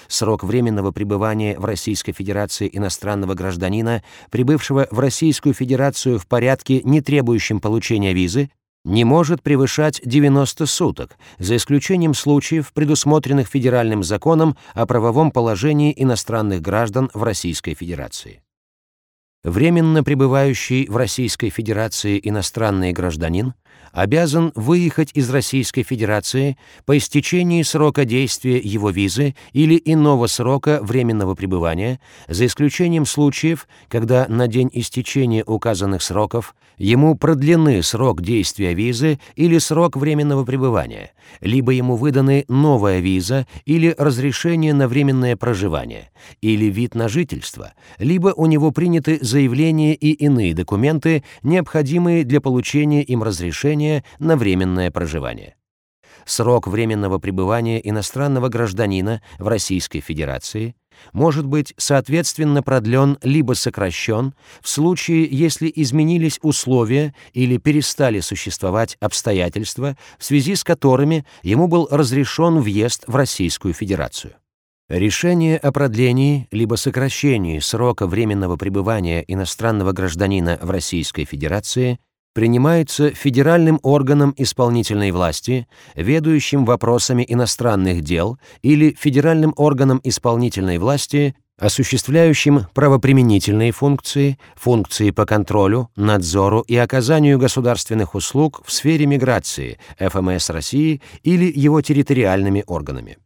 срок временного пребывания в Российской Федерации иностранного гражданина, прибывшего в Российскую Федерацию в порядке, не требующем получения визы, не может превышать 90 суток, за исключением случаев, предусмотренных федеральным законом о правовом положении иностранных граждан в Российской Федерации. Временно пребывающий в Российской Федерации иностранный гражданин обязан выехать из Российской Федерации по истечении срока действия его визы или иного срока временного пребывания, за исключением случаев, когда на день истечения указанных сроков ему продлены срок действия визы или срок временного пребывания, либо ему выданы новая виза или разрешение на временное проживание, или вид на жительство, либо у него приняты заявления и иные документы, необходимые для получения им разрешения на временное проживание. Срок временного пребывания иностранного гражданина в Российской Федерации может быть соответственно продлен либо сокращен в случае, если изменились условия или перестали существовать обстоятельства, в связи с которыми ему был разрешен въезд в Российскую Федерацию. Решение о продлении либо сокращении срока временного пребывания иностранного гражданина в Российской Федерации принимается федеральным органом исполнительной власти, ведущим вопросами иностранных дел или федеральным органом исполнительной власти, осуществляющим правоприменительные функции, функции по контролю, надзору и оказанию государственных услуг в сфере миграции ФМС России или его территориальными органами.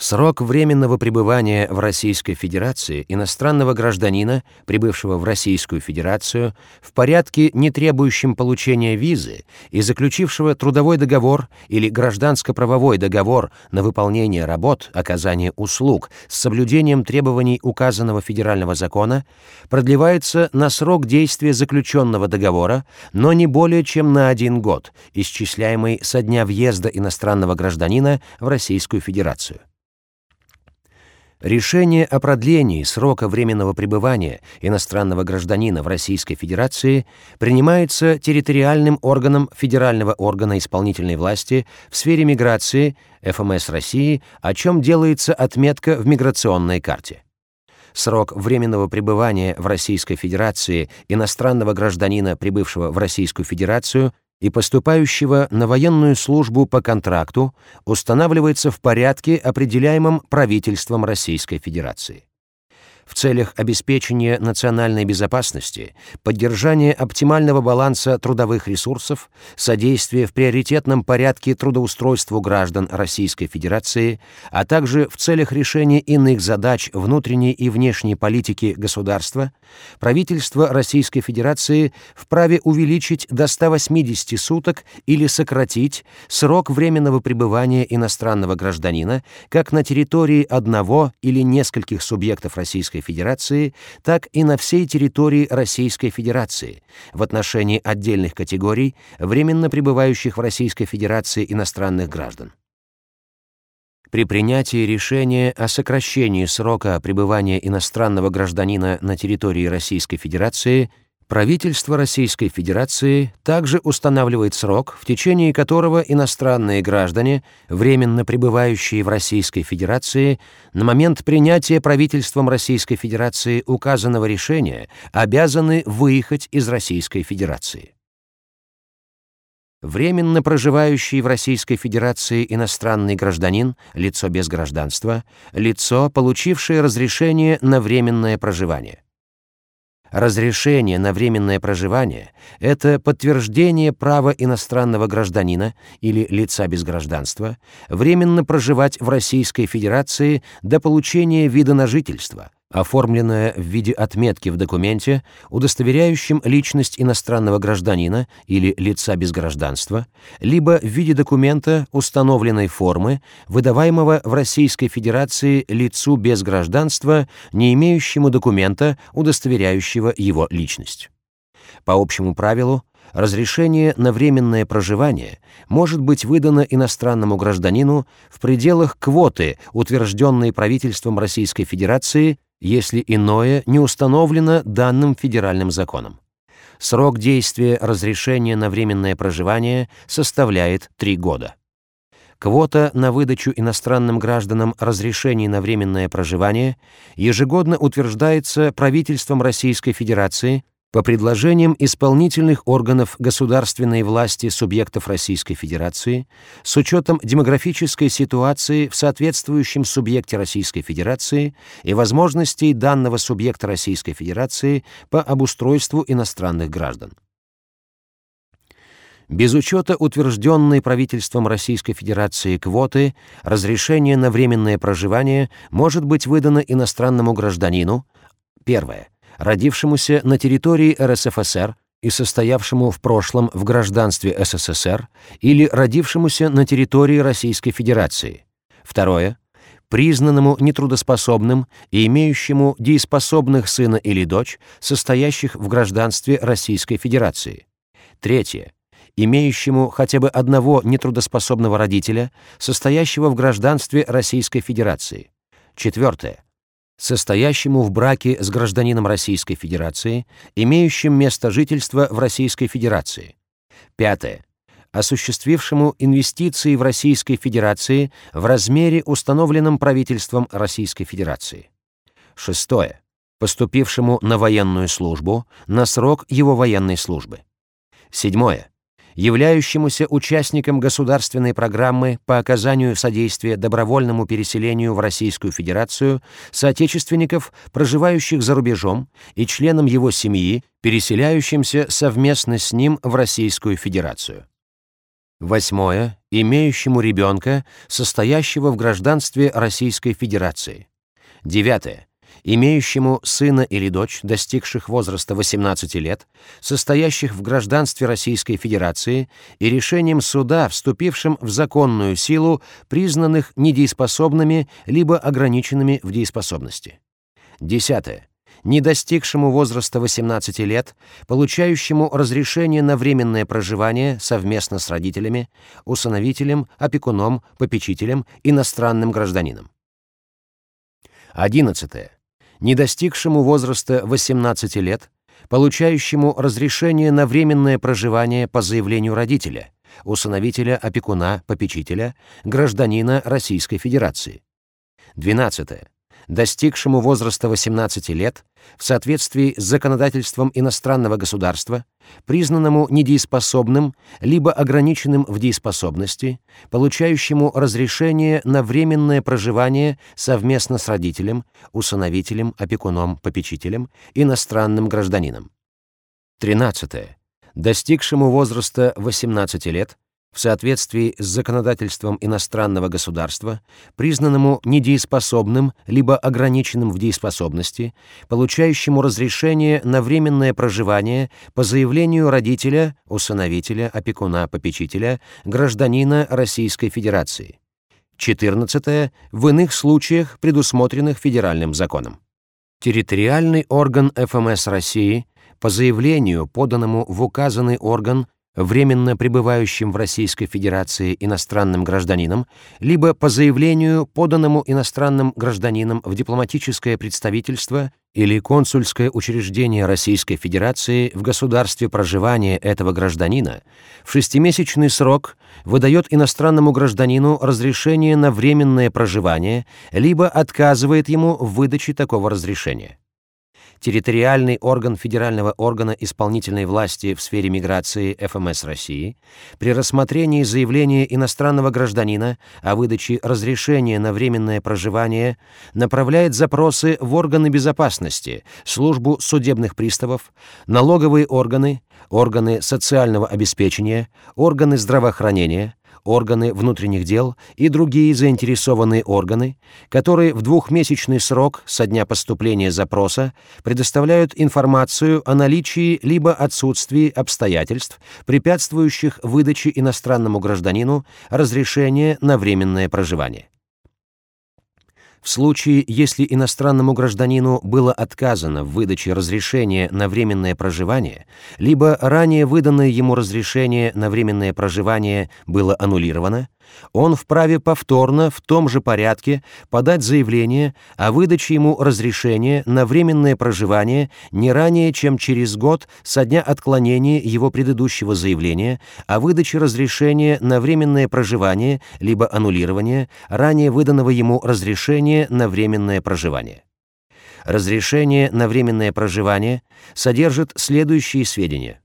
Срок временного пребывания в Российской Федерации иностранного гражданина, прибывшего в Российскую Федерацию, в порядке, не требующем получения визы и заключившего трудовой договор или гражданско-правовой договор на выполнение работ, оказание услуг с соблюдением требований указанного федерального закона, продлевается на срок действия заключенного договора, но не более чем на один год, исчисляемый со дня въезда иностранного гражданина в Российскую Федерацию. Решение о продлении срока временного пребывания иностранного гражданина в Российской Федерации принимается территориальным органом Федерального органа исполнительной власти в сфере миграции ФМС России, о чем делается отметка в миграционной карте. Срок временного пребывания в Российской Федерации иностранного гражданина, прибывшего в Российскую Федерацию, и поступающего на военную службу по контракту устанавливается в порядке, определяемом правительством Российской Федерации в целях обеспечения национальной безопасности, поддержания оптимального баланса трудовых ресурсов, содействия в приоритетном порядке трудоустройству граждан Российской Федерации, а также в целях решения иных задач внутренней и внешней политики государства, правительство Российской Федерации вправе увеличить до 180 суток или сократить срок временного пребывания иностранного гражданина как на территории одного или нескольких субъектов Российской Российской Федерации, так и на всей территории Российской Федерации в отношении отдельных категорий, временно пребывающих в Российской Федерации иностранных граждан. При принятии решения о сокращении срока пребывания иностранного гражданина на территории Российской Федерации Правительство Российской Федерации также устанавливает срок, в течение которого иностранные граждане, временно пребывающие в Российской Федерации, на момент принятия правительством Российской Федерации указанного решения обязаны выехать из Российской Федерации. Временно проживающий в Российской Федерации иностранный гражданин, лицо без гражданства, лицо, получившее разрешение на временное проживание – Разрешение на временное проживание — это подтверждение права иностранного гражданина или лица без гражданства временно проживать в Российской Федерации до получения вида на жительство — оформленное в виде отметки в документе, удостоверяющем личность иностранного гражданина или лица без гражданства, либо в виде документа установленной формы, выдаваемого в Российской Федерации лицу без гражданства, не имеющему документа, удостоверяющего его личность. По общему правилу, разрешение на временное проживание может быть выдано иностранному гражданину в пределах квоты, утвержденной правительством Российской Федерации если иное не установлено данным федеральным законом. Срок действия разрешения на временное проживание составляет 3 года. Квота на выдачу иностранным гражданам разрешений на временное проживание ежегодно утверждается правительством Российской Федерации по предложениям исполнительных органов государственной власти субъектов Российской Федерации с учетом демографической ситуации в соответствующем субъекте Российской Федерации и возможностей данного субъекта Российской Федерации по обустройству иностранных граждан. Без учета утвержденной правительством Российской Федерации квоты, разрешение на временное проживание может быть выдано иностранному гражданину. Первое родившемуся на территории РСФСР и состоявшему в прошлом в гражданстве СССР или родившемуся на территории Российской Федерации. Второе признанному нетрудоспособным и имеющему дееспособных сына или дочь, состоящих в гражданстве Российской Федерации. Третье. Имеющему хотя бы одного нетрудоспособного родителя, состоящего в гражданстве Российской Федерации. Четвертое состоящему в браке с гражданином Российской Федерации, имеющим место жительства в Российской Федерации. Пятое. Осуществившему инвестиции в Российской Федерации в размере, установленном правительством Российской Федерации. Шестое. Поступившему на военную службу на срок его военной службы. Седьмое являющемуся участником государственной программы по оказанию содействия добровольному переселению в Российскую Федерацию соотечественников, проживающих за рубежом, и членам его семьи, переселяющимся совместно с ним в Российскую Федерацию. Восьмое. Имеющему ребенка, состоящего в гражданстве Российской Федерации. Девятое. Имеющему сына или дочь, достигших возраста 18 лет, состоящих в гражданстве Российской Федерации и решением суда, вступившим в законную силу, признанных недееспособными либо ограниченными в дееспособности. Десятое не достигшему возраста 18 лет, получающему разрешение на временное проживание совместно с родителями, усыновителем, опекуном, попечителем, иностранным гражданином. 11. Не достигшему возраста 18 лет, получающему разрешение на временное проживание по заявлению родителя, усыновителя, опекуна, попечителя, гражданина Российской Федерации. 12 достигшему возраста 18 лет, в соответствии с законодательством иностранного государства, признанному недееспособным либо ограниченным в дееспособности, получающему разрешение на временное проживание совместно с родителем, усыновителем, опекуном, попечителем, иностранным гражданином. 13. Достигшему возраста 18 лет, в соответствии с законодательством иностранного государства, признанному недееспособным либо ограниченным в дееспособности, получающему разрешение на временное проживание по заявлению родителя, усыновителя, опекуна, попечителя, гражданина Российской Федерации. 14. В иных случаях, предусмотренных федеральным законом. Территориальный орган ФМС России по заявлению, поданному в указанный орган, временно пребывающим в Российской Федерации иностранным гражданинам, либо по заявлению, поданному иностранным гражданинам в дипломатическое представительство или консульское учреждение Российской Федерации в государстве проживания этого гражданина, в шестимесячный срок выдает иностранному гражданину разрешение на временное проживание, либо отказывает ему в выдаче такого разрешения территориальный орган федерального органа исполнительной власти в сфере миграции ФМС России при рассмотрении заявления иностранного гражданина о выдаче разрешения на временное проживание направляет запросы в органы безопасности, службу судебных приставов, налоговые органы, органы социального обеспечения, органы здравоохранения, органы внутренних дел и другие заинтересованные органы, которые в двухмесячный срок со дня поступления запроса предоставляют информацию о наличии либо отсутствии обстоятельств, препятствующих выдаче иностранному гражданину разрешения на временное проживание. В случае, если иностранному гражданину было отказано в выдаче разрешения на временное проживание, либо ранее выданное ему разрешение на временное проживание было аннулировано, он вправе повторно в том же порядке подать заявление о выдаче ему разрешения на временное проживание не ранее, чем через год со дня отклонения его предыдущего заявления о выдаче разрешения на временное проживание либо аннулирование ранее выданного ему разрешения на временное проживание. Разрешение на временное проживание содержит следующие сведения: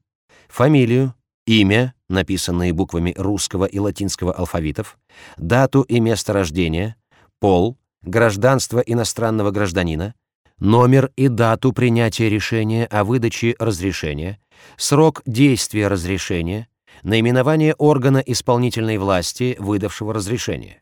фамилию, имя, написанные буквами русского и латинского алфавитов, дату и место рождения, пол, гражданство иностранного гражданина, номер и дату принятия решения о выдаче разрешения, срок действия разрешения, наименование органа исполнительной власти, выдавшего разрешение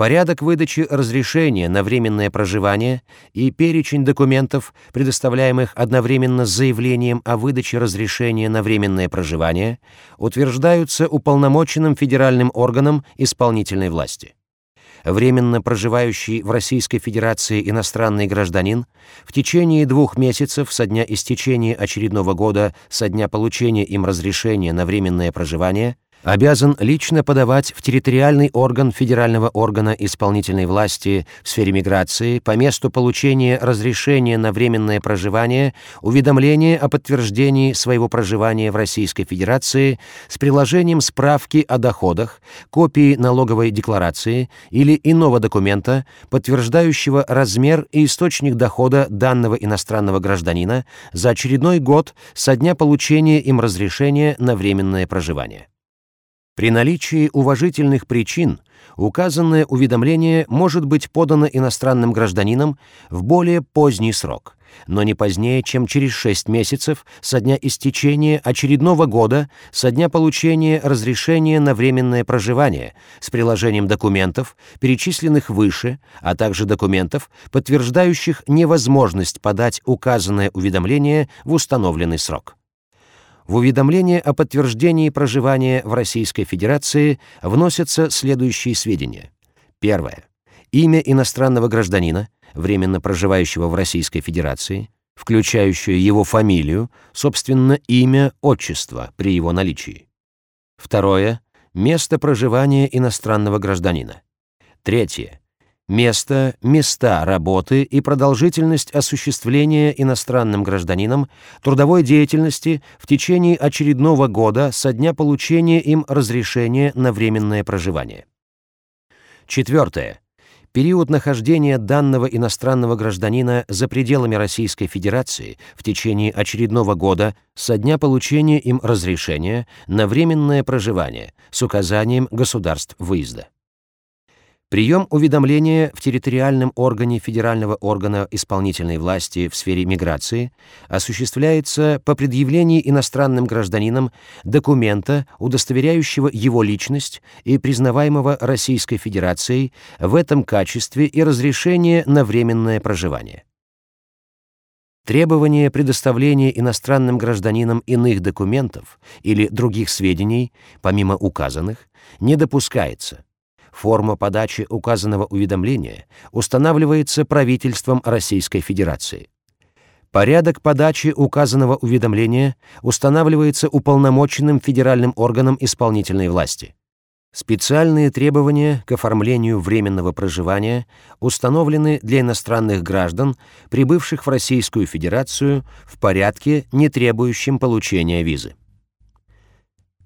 порядок выдачи разрешения на временное проживание и перечень документов, предоставляемых одновременно с заявлением о выдаче разрешения на временное проживание, утверждаются уполномоченным федеральным органом исполнительной власти. Временно проживающий в Российской Федерации иностранный гражданин в течение двух месяцев со дня истечения очередного года со дня получения им разрешения на временное проживание – обязан лично подавать в территориальный орган федерального органа исполнительной власти в сфере миграции по месту получения разрешения на временное проживание уведомление о подтверждении своего проживания в Российской Федерации с приложением справки о доходах, копии налоговой декларации или иного документа, подтверждающего размер и источник дохода данного иностранного гражданина за очередной год со дня получения им разрешения на временное проживание. При наличии уважительных причин указанное уведомление может быть подано иностранным гражданинам в более поздний срок, но не позднее, чем через 6 месяцев со дня истечения очередного года со дня получения разрешения на временное проживание с приложением документов, перечисленных выше, а также документов, подтверждающих невозможность подать указанное уведомление в установленный срок. В уведомление о подтверждении проживания в Российской Федерации вносятся следующие сведения. Первое. Имя иностранного гражданина, временно проживающего в Российской Федерации, включающее его фамилию, собственно, имя, отчество при его наличии. Второе. Место проживания иностранного гражданина. Третье место, места работы и продолжительность осуществления иностранным гражданином трудовой деятельности в течение очередного года со дня получения им разрешения на временное проживание. Четвертое. Период нахождения данного иностранного гражданина за пределами Российской Федерации в течение очередного года со дня получения им разрешения на временное проживание с указанием государств выезда. Прием уведомления в территориальном органе федерального органа исполнительной власти в сфере миграции осуществляется по предъявлении иностранным гражданинам документа, удостоверяющего его личность и признаваемого Российской Федерацией в этом качестве и разрешение на временное проживание. Требование предоставления иностранным гражданинам иных документов или других сведений, помимо указанных, не допускается – Форма подачи указанного уведомления устанавливается правительством Российской Федерации. Порядок подачи указанного уведомления устанавливается уполномоченным федеральным органом исполнительной власти. Специальные требования к оформлению временного проживания установлены для иностранных граждан, прибывших в Российскую Федерацию в порядке, не требующем получения визы.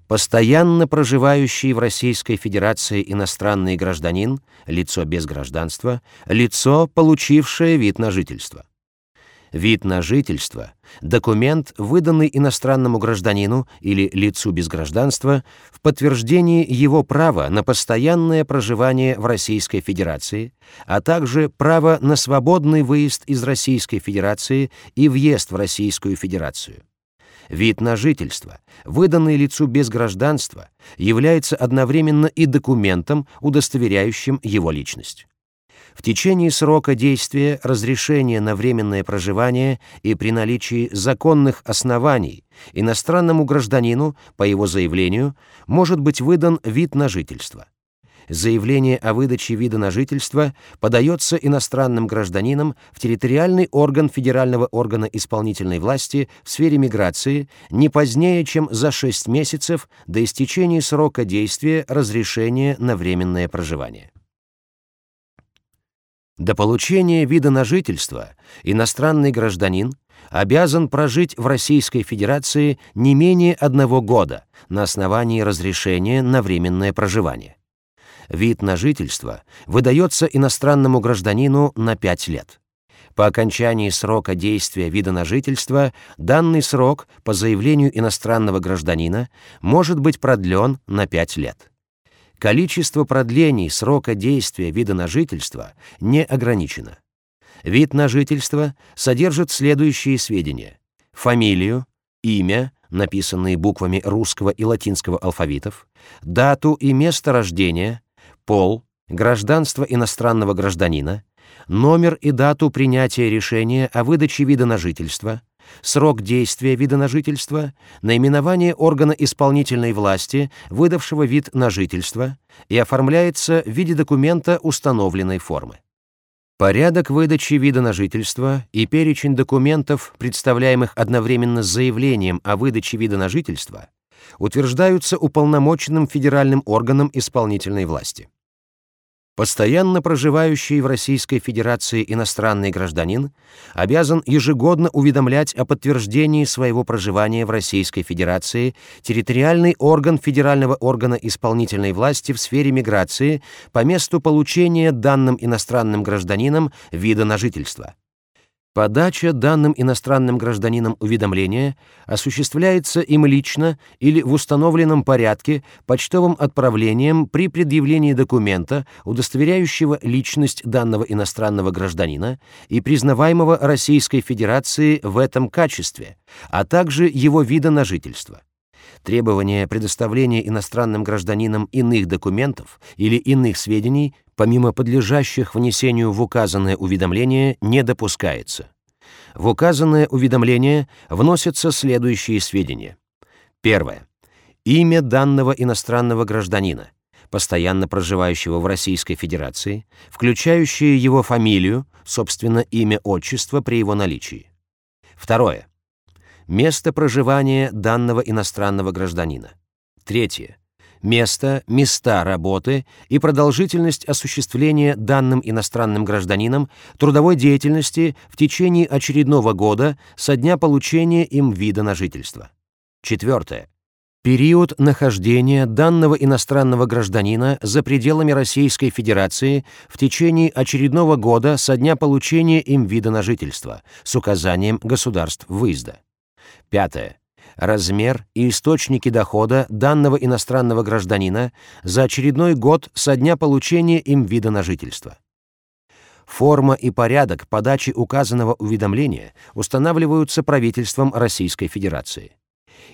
Постоянно проживающий в Российской Федерации иностранный гражданин, лицо без гражданства, лицо, получившее вид на жительство. Вид на жительство – документ, выданный иностранному гражданину или лицу без гражданства в подтверждении его права на постоянное проживание в Российской Федерации, а также право на свободный выезд из Российской Федерации и въезд в Российскую Федерацию. Вид на жительство, выданный лицу без гражданства, является одновременно и документом, удостоверяющим его личность. В течение срока действия разрешения на временное проживание и при наличии законных оснований иностранному гражданину по его заявлению может быть выдан вид на жительство заявление о выдаче вида на жительство подается иностранным гражданинам в территориальный орган федерального органа исполнительной власти в сфере миграции не позднее, чем за 6 месяцев до истечения срока действия разрешения на временное проживание. До получения вида на жительство иностранный гражданин обязан прожить в Российской Федерации не менее одного года на основании разрешения на временное проживание вид на жительство выдается иностранному гражданину на 5 лет. По окончании срока действия вида на жительство данный срок по заявлению иностранного гражданина может быть продлен на 5 лет. Количество продлений срока действия вида на жительство не ограничено. Вид на жительство содержит следующие сведения: фамилию, имя, написанные буквами русского и латинского алфавитов, дату и место рождения, пол, гражданство иностранного гражданина, номер и дату принятия решения о выдаче вида на жительство, срок действия вида на жительство, наименование органа исполнительной власти, выдавшего вид на жительство, и оформляется в виде документа установленной формы. Порядок выдачи вида на жительство и перечень документов, представляемых одновременно с заявлением о выдаче вида на жительство, утверждаются уполномоченным федеральным органом исполнительной власти. Постоянно проживающий в Российской Федерации иностранный гражданин обязан ежегодно уведомлять о подтверждении своего проживания в Российской Федерации территориальный орган федерального органа исполнительной власти в сфере миграции по месту получения данным иностранным гражданинам вида на жительство. Подача данным иностранным гражданинам уведомления осуществляется им лично или в установленном порядке почтовым отправлением при предъявлении документа, удостоверяющего личность данного иностранного гражданина и признаваемого Российской Федерацией в этом качестве, а также его вида на жительство. Требование предоставления иностранным гражданинам иных документов или иных сведений помимо подлежащих внесению в указанное уведомление, не допускается. В указанное уведомление вносятся следующие сведения. Первое. Имя данного иностранного гражданина, постоянно проживающего в Российской Федерации, включающее его фамилию, собственно, имя, отчество при его наличии. Второе. Место проживания данного иностранного гражданина. Третье место, места работы и продолжительность осуществления данным иностранным гражданином трудовой деятельности в течение очередного года со дня получения им вида на жительство. Четвертое. Период нахождения данного иностранного гражданина за пределами Российской Федерации в течение очередного года со дня получения им вида на жительство с указанием государств выезда. Пятое размер и источники дохода данного иностранного гражданина за очередной год со дня получения им вида на жительство. Форма и порядок подачи указанного уведомления устанавливаются правительством Российской Федерации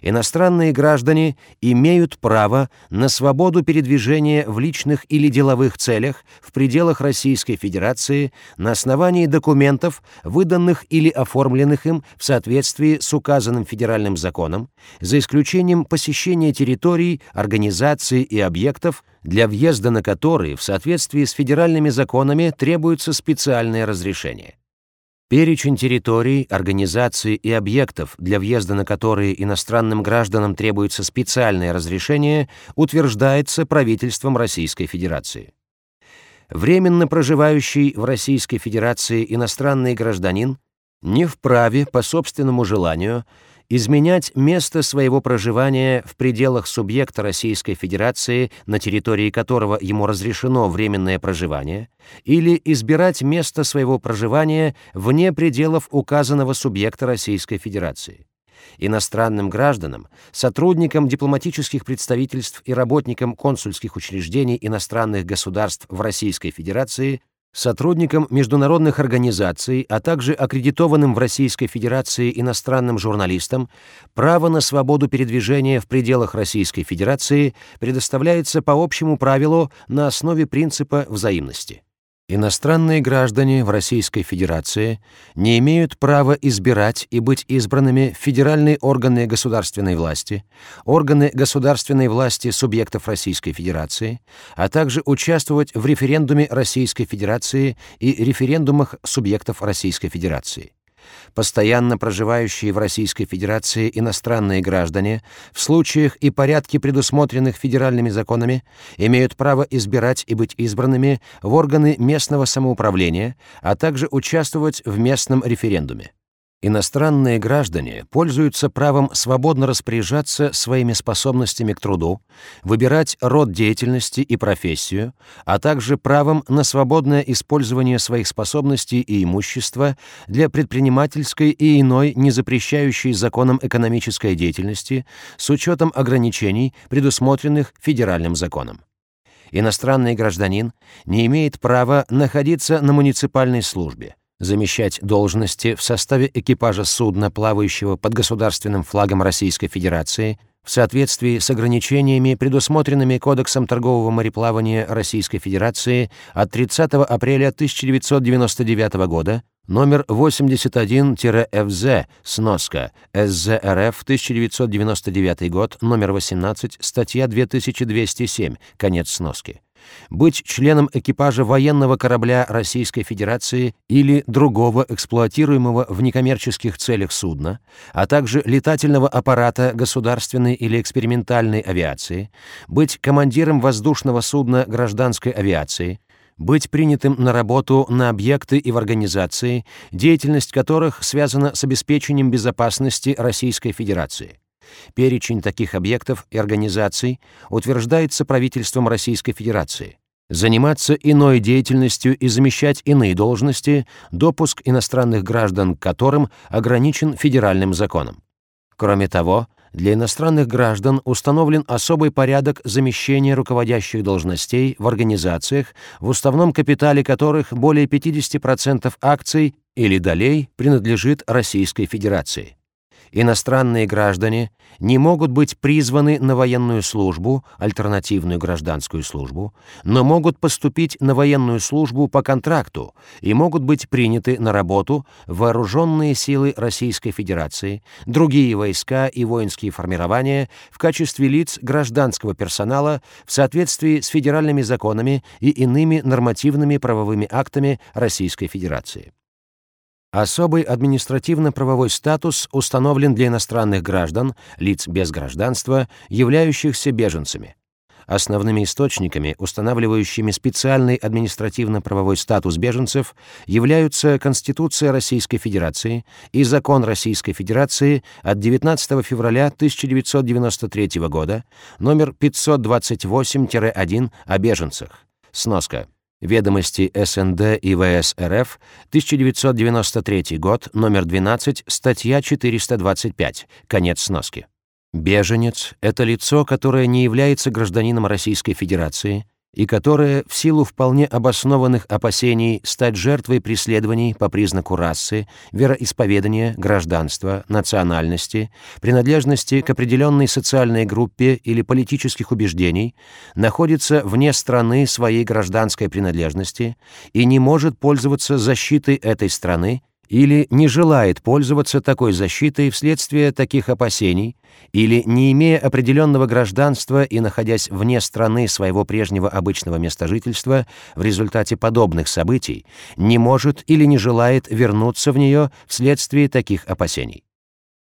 иностранные граждане имеют право на свободу передвижения в личных или деловых целях в пределах Российской Федерации на основании документов, выданных или оформленных им в соответствии с указанным федеральным законом, за исключением посещения территорий, организаций и объектов, для въезда на которые в соответствии с федеральными законами требуется специальное разрешение. Перечень территорий, организаций и объектов, для въезда на которые иностранным гражданам требуется специальное разрешение, утверждается правительством Российской Федерации. Временно проживающий в Российской Федерации иностранный гражданин не вправе по собственному желанию изменять место своего проживания в пределах субъекта Российской Федерации, на территории которого ему разрешено временное проживание, или избирать место своего проживания вне пределов указанного субъекта Российской Федерации. Иностранным гражданам, сотрудникам дипломатических представительств и работникам консульских учреждений иностранных государств в Российской Федерации сотрудникам международных организаций, а также аккредитованным в Российской Федерации иностранным журналистам право на свободу передвижения в пределах Российской Федерации предоставляется по общему правилу на основе принципа взаимности. Иностранные граждане в Российской Федерации не имеют права избирать и быть избранными в федеральные органы государственной власти, органы государственной власти субъектов Российской Федерации, а также участвовать в референдуме Российской Федерации и референдумах субъектов Российской Федерации постоянно проживающие в Российской Федерации иностранные граждане в случаях и порядке, предусмотренных федеральными законами, имеют право избирать и быть избранными в органы местного самоуправления, а также участвовать в местном референдуме. Иностранные граждане пользуются правом свободно распоряжаться своими способностями к труду, выбирать род деятельности и профессию, а также правом на свободное использование своих способностей и имущества для предпринимательской и иной не запрещающей законом экономической деятельности с учетом ограничений, предусмотренных федеральным законом. Иностранный гражданин не имеет права находиться на муниципальной службе, замещать должности в составе экипажа судна, плавающего под государственным флагом Российской Федерации, в соответствии с ограничениями, предусмотренными Кодексом торгового мореплавания Российской Федерации от 30 апреля 1999 года, номер 81-ФЗ, сноска, СЗРФ, 1999 год, номер 18, статья 2207, конец сноски быть членом экипажа военного корабля Российской Федерации или другого эксплуатируемого в некоммерческих целях судна, а также летательного аппарата государственной или экспериментальной авиации, быть командиром воздушного судна гражданской авиации, быть принятым на работу на объекты и в организации, деятельность которых связана с обеспечением безопасности Российской Федерации, Перечень таких объектов и организаций утверждается правительством Российской Федерации. заниматься иной деятельностью и замещать иные должности, допуск иностранных граждан к которым ограничен федеральным законом. Кроме того, для иностранных граждан установлен особый порядок замещения руководящих должностей в организациях, в уставном капитале которых более 50% акций или долей принадлежит Российской Федерации иностранные граждане не могут быть призваны на военную службу, альтернативную гражданскую службу, но могут поступить на военную службу по контракту и могут быть приняты на работу вооруженные силы Российской Федерации, другие войска и воинские формирования в качестве лиц гражданского персонала в соответствии с федеральными законами и иными нормативными правовыми актами Российской Федерации. Особый административно-правовой статус установлен для иностранных граждан, лиц без гражданства, являющихся беженцами. Основными источниками, устанавливающими специальный административно-правовой статус беженцев, являются Конституция Российской Федерации и Закон Российской Федерации от 19 февраля 1993 года, номер 528-1 о беженцах. Сноска. Ведомости СНД и ВС РФ, 1993 год, номер 12, статья 425, конец сноски. Беженец — это лицо, которое не является гражданином Российской Федерации, и которая в силу вполне обоснованных опасений стать жертвой преследований по признаку расы, вероисповедания, гражданства, национальности, принадлежности к определенной социальной группе или политических убеждений, находится вне страны своей гражданской принадлежности и не может пользоваться защитой этой страны или не желает пользоваться такой защитой вследствие таких опасений, или не имея определенного гражданства и находясь вне страны своего прежнего обычного места жительства в результате подобных событий, не может или не желает вернуться в нее вследствие таких опасений.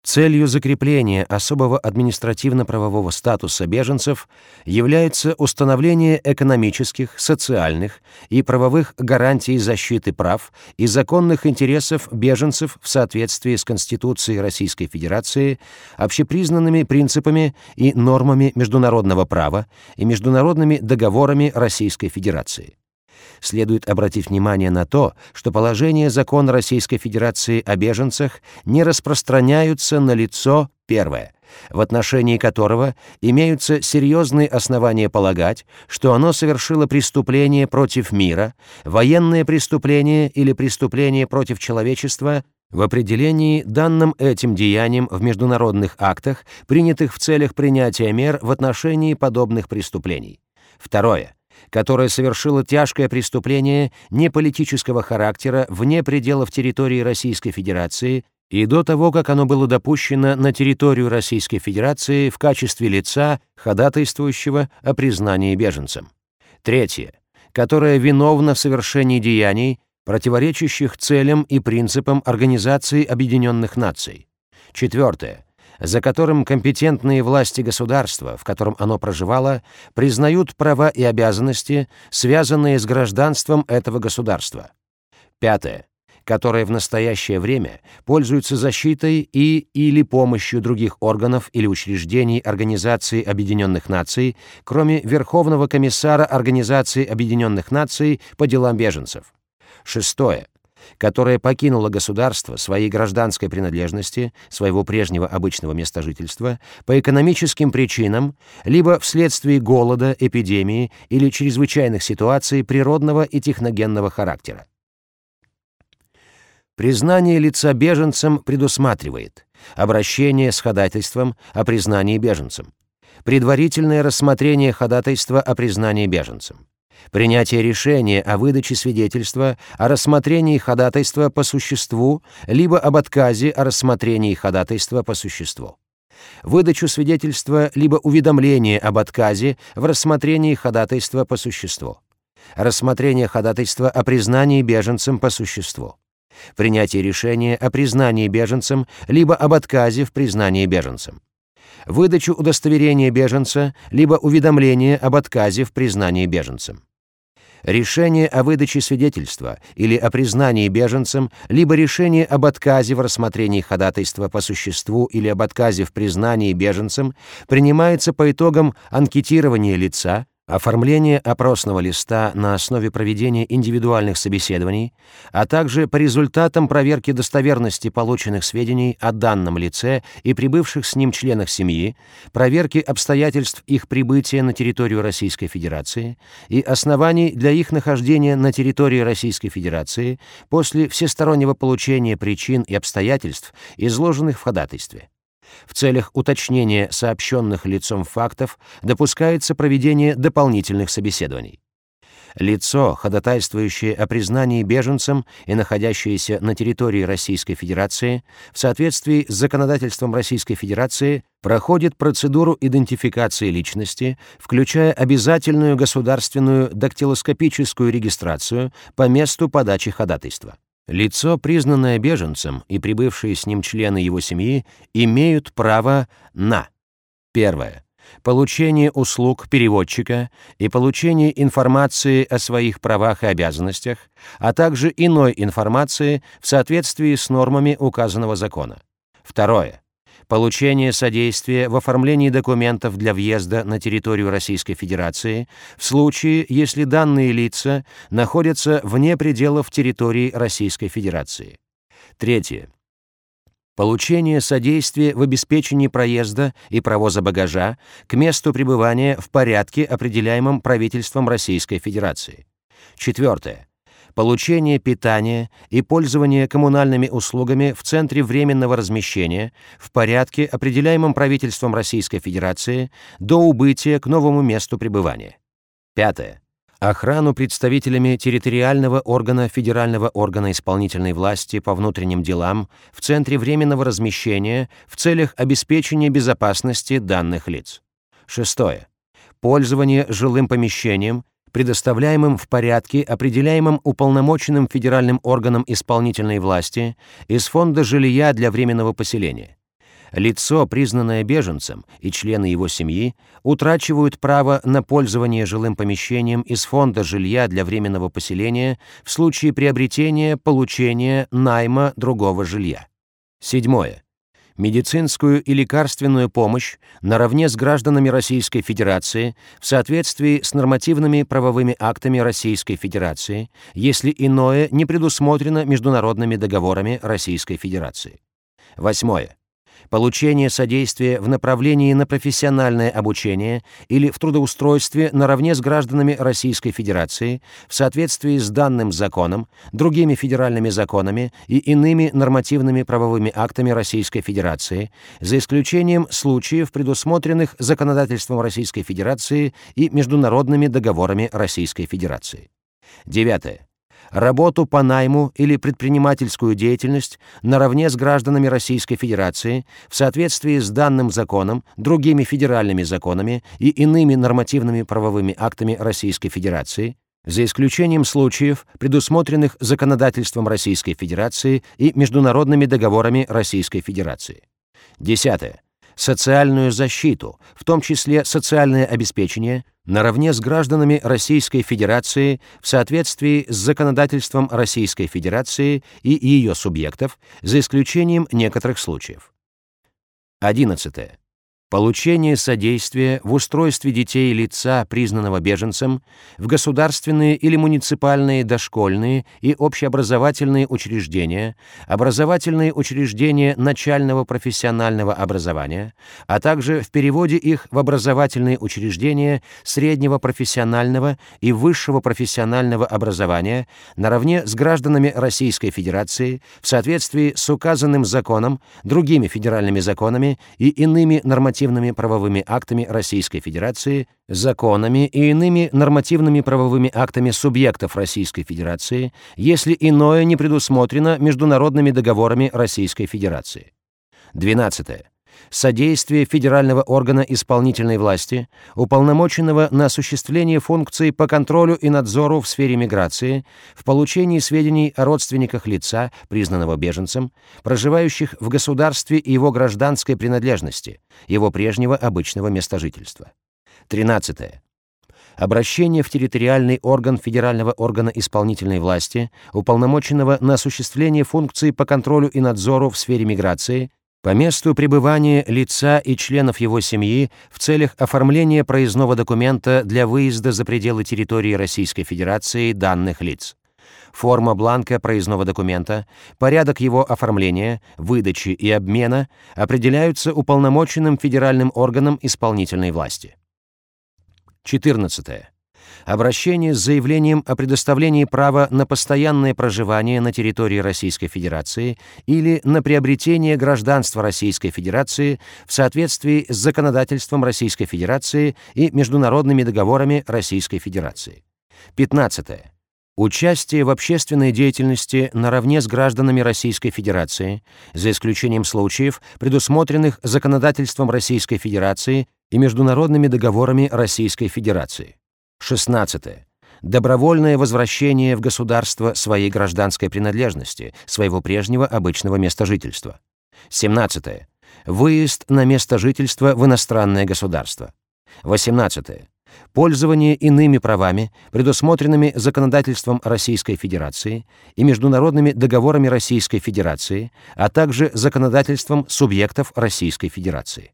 Целью закрепления особого административно-правового статуса беженцев является установление экономических, социальных и правовых гарантий защиты прав и законных интересов беженцев в соответствии с Конституцией Российской Федерации, общепризнанными принципами и нормами международного права и международными договорами Российской Федерации следует обратить внимание на то, что положения закона Российской Федерации о беженцах не распространяются на лицо первое, в отношении которого имеются серьезные основания полагать, что оно совершило преступление против мира, военное преступление или преступление против человечества в определении данным этим деянием в международных актах, принятых в целях принятия мер в отношении подобных преступлений. Второе которое совершило тяжкое преступление неполитического характера вне пределов территории Российской Федерации и до того, как оно было допущено на территорию Российской Федерации в качестве лица, ходатайствующего о признании беженцем. Третье, которое виновно в совершении деяний, противоречащих целям и принципам Организации Объединенных Наций. Четвертое, за которым компетентные власти государства, в котором оно проживало, признают права и обязанности, связанные с гражданством этого государства. Пятое которое в настоящее время пользуется защитой и или помощью других органов или учреждений Организации Объединенных Наций, кроме Верховного комиссара Организации Объединенных Наций по делам беженцев. Шестое которая покинула государство своей гражданской принадлежности, своего прежнего обычного места жительства, по экономическим причинам, либо вследствие голода, эпидемии или чрезвычайных ситуаций природного и техногенного характера. Признание лица беженцем предусматривает обращение с ходатайством о признании беженцем, предварительное рассмотрение ходатайства о признании беженцем, принятие решения о выдаче свидетельства о рассмотрении ходатайства по существу либо об отказе о рассмотрении ходатайства по существу, выдачу свидетельства либо уведомление об отказе в рассмотрении ходатайства по существу, рассмотрение ходатайства о признании беженцем по существу, принятие решения о признании беженцем либо об отказе в признании беженцем, выдачу удостоверения беженца либо уведомление об отказе в признании беженцем решение о выдаче свидетельства или о признании беженцем, либо решение об отказе в рассмотрении ходатайства по существу или об отказе в признании беженцем принимается по итогам анкетирования лица, оформление опросного листа на основе проведения индивидуальных собеседований, а также по результатам проверки достоверности полученных сведений о данном лице и прибывших с ним членах семьи, проверки обстоятельств их прибытия на территорию Российской Федерации и оснований для их нахождения на территории Российской Федерации после всестороннего получения причин и обстоятельств, изложенных в ходатайстве. В целях уточнения сообщенных лицом фактов допускается проведение дополнительных собеседований. Лицо, ходатайствующее о признании беженцем и находящееся на территории Российской Федерации, в соответствии с законодательством Российской Федерации, проходит процедуру идентификации личности, включая обязательную государственную дактилоскопическую регистрацию по месту подачи ходатайства. Лицо, признанное беженцем, и прибывшие с ним члены его семьи имеют право на первое получение услуг переводчика и получение информации о своих правах и обязанностях, а также иной информации в соответствии с нормами указанного закона. Второе получение содействия в оформлении документов для въезда на территорию Российской Федерации в случае, если данные лица находятся вне пределов территории Российской Федерации. Третье. Получение содействия в обеспечении проезда и провоза багажа к месту пребывания в порядке, определяемом правительством Российской Федерации. Четвертое получение питания и пользование коммунальными услугами в Центре временного размещения в порядке, определяемом правительством Российской Федерации, до убытия к новому месту пребывания. Пятое. Охрану представителями территориального органа Федерального органа исполнительной власти по внутренним делам в Центре временного размещения в целях обеспечения безопасности данных лиц. Шестое. Пользование жилым помещением предоставляемым в порядке, определяемым уполномоченным федеральным органом исполнительной власти из фонда жилья для временного поселения. Лицо, признанное беженцем, и члены его семьи утрачивают право на пользование жилым помещением из фонда жилья для временного поселения в случае приобретения, получения, найма другого жилья. Седьмое медицинскую и лекарственную помощь наравне с гражданами Российской Федерации в соответствии с нормативными правовыми актами Российской Федерации, если иное не предусмотрено международными договорами Российской Федерации. Восьмое получение содействия в направлении на профессиональное обучение или в трудоустройстве наравне с гражданами Российской Федерации в соответствии с данным законом, другими федеральными законами и иными нормативными правовыми актами Российской Федерации, за исключением случаев, предусмотренных законодательством Российской Федерации и международными договорами Российской Федерации. Девятое работу по найму или предпринимательскую деятельность наравне с гражданами Российской Федерации в соответствии с данным законом, другими федеральными законами и иными нормативными правовыми актами Российской Федерации, за исключением случаев, предусмотренных законодательством Российской Федерации и международными договорами Российской Федерации. Десятое социальную защиту, в том числе социальное обеспечение, наравне с гражданами Российской Федерации в соответствии с законодательством Российской Федерации и ее субъектов, за исключением некоторых случаев. 11. Получение содействия в устройстве детей лица, признанного беженцем, в государственные или муниципальные дошкольные и общеобразовательные учреждения, образовательные учреждения начального профессионального образования, а также в переводе их в образовательные учреждения среднего профессионального и высшего профессионального образования наравне с гражданами Российской Федерации в соответствии с указанным законом, другими федеральными законами и иными нормативными нормативными правовыми актами Российской Федерации, законами и иными нормативными правовыми актами субъектов Российской Федерации, если иное не предусмотрено международными договорами Российской Федерации. 12 содействие федерального органа исполнительной власти, уполномоченного на осуществление функций по контролю и надзору в сфере миграции, в получении сведений о родственниках лица, признанного беженцем, проживающих в государстве и его гражданской принадлежности, его прежнего обычного места жительства. 13 обращение в территориальный орган федерального органа исполнительной власти, уполномоченного на осуществление функций по контролю и надзору в сфере миграции, по месту пребывания лица и членов его семьи в целях оформления проездного документа для выезда за пределы территории Российской Федерации данных лиц. Форма бланка проездного документа, порядок его оформления, выдачи и обмена определяются уполномоченным федеральным органом исполнительной власти. 14 обращение с заявлением о предоставлении права на постоянное проживание на территории Российской Федерации или на приобретение гражданства Российской Федерации в соответствии с законодательством Российской Федерации и международными договорами Российской Федерации. 15. Участие в общественной деятельности наравне с гражданами Российской Федерации, за исключением случаев, предусмотренных законодательством Российской Федерации и международными договорами Российской Федерации. 16. Добровольное возвращение в государство своей гражданской принадлежности, своего прежнего обычного места жительства. 17. Выезд на место жительства в иностранное государство. 18. Пользование иными правами, предусмотренными законодательством Российской Федерации и международными договорами Российской Федерации, а также законодательством субъектов Российской Федерации.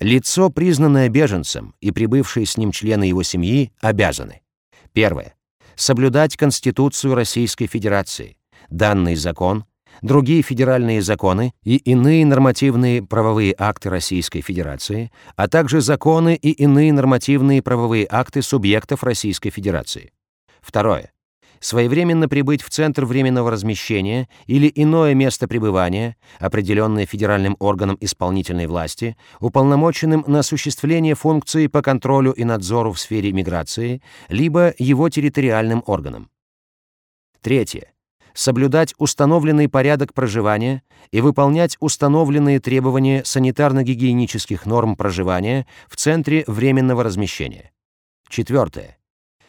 Лицо, признанное беженцем, и прибывшие с ним члены его семьи обязаны. Первое. Соблюдать Конституцию Российской Федерации, данный закон, другие федеральные законы и иные нормативные правовые акты Российской Федерации, а также законы и иные нормативные правовые акты субъектов Российской Федерации. Второе своевременно прибыть в центр временного размещения или иное место пребывания, определенное федеральным органом исполнительной власти, уполномоченным на осуществление функции по контролю и надзору в сфере миграции, либо его территориальным органом. Третье. Соблюдать установленный порядок проживания и выполнять установленные требования санитарно-гигиенических норм проживания в центре временного размещения. Четвертое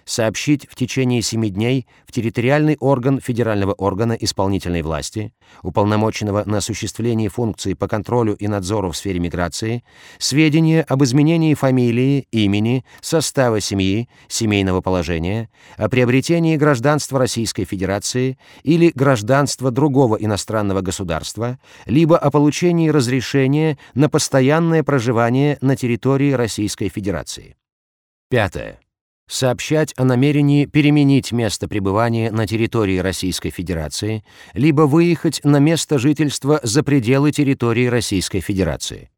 сообщить в течение семи дней в территориальный орган федерального органа исполнительной власти, уполномоченного на осуществление функций по контролю и надзору в сфере миграции, сведения об изменении фамилии, имени, состава семьи, семейного положения, о приобретении гражданства Российской Федерации или гражданства другого иностранного государства, либо о получении разрешения на постоянное проживание на территории Российской Федерации. Пятое сообщать о намерении переменить место пребывания на территории Российской Федерации, либо выехать на место жительства за пределы территории Российской Федерации.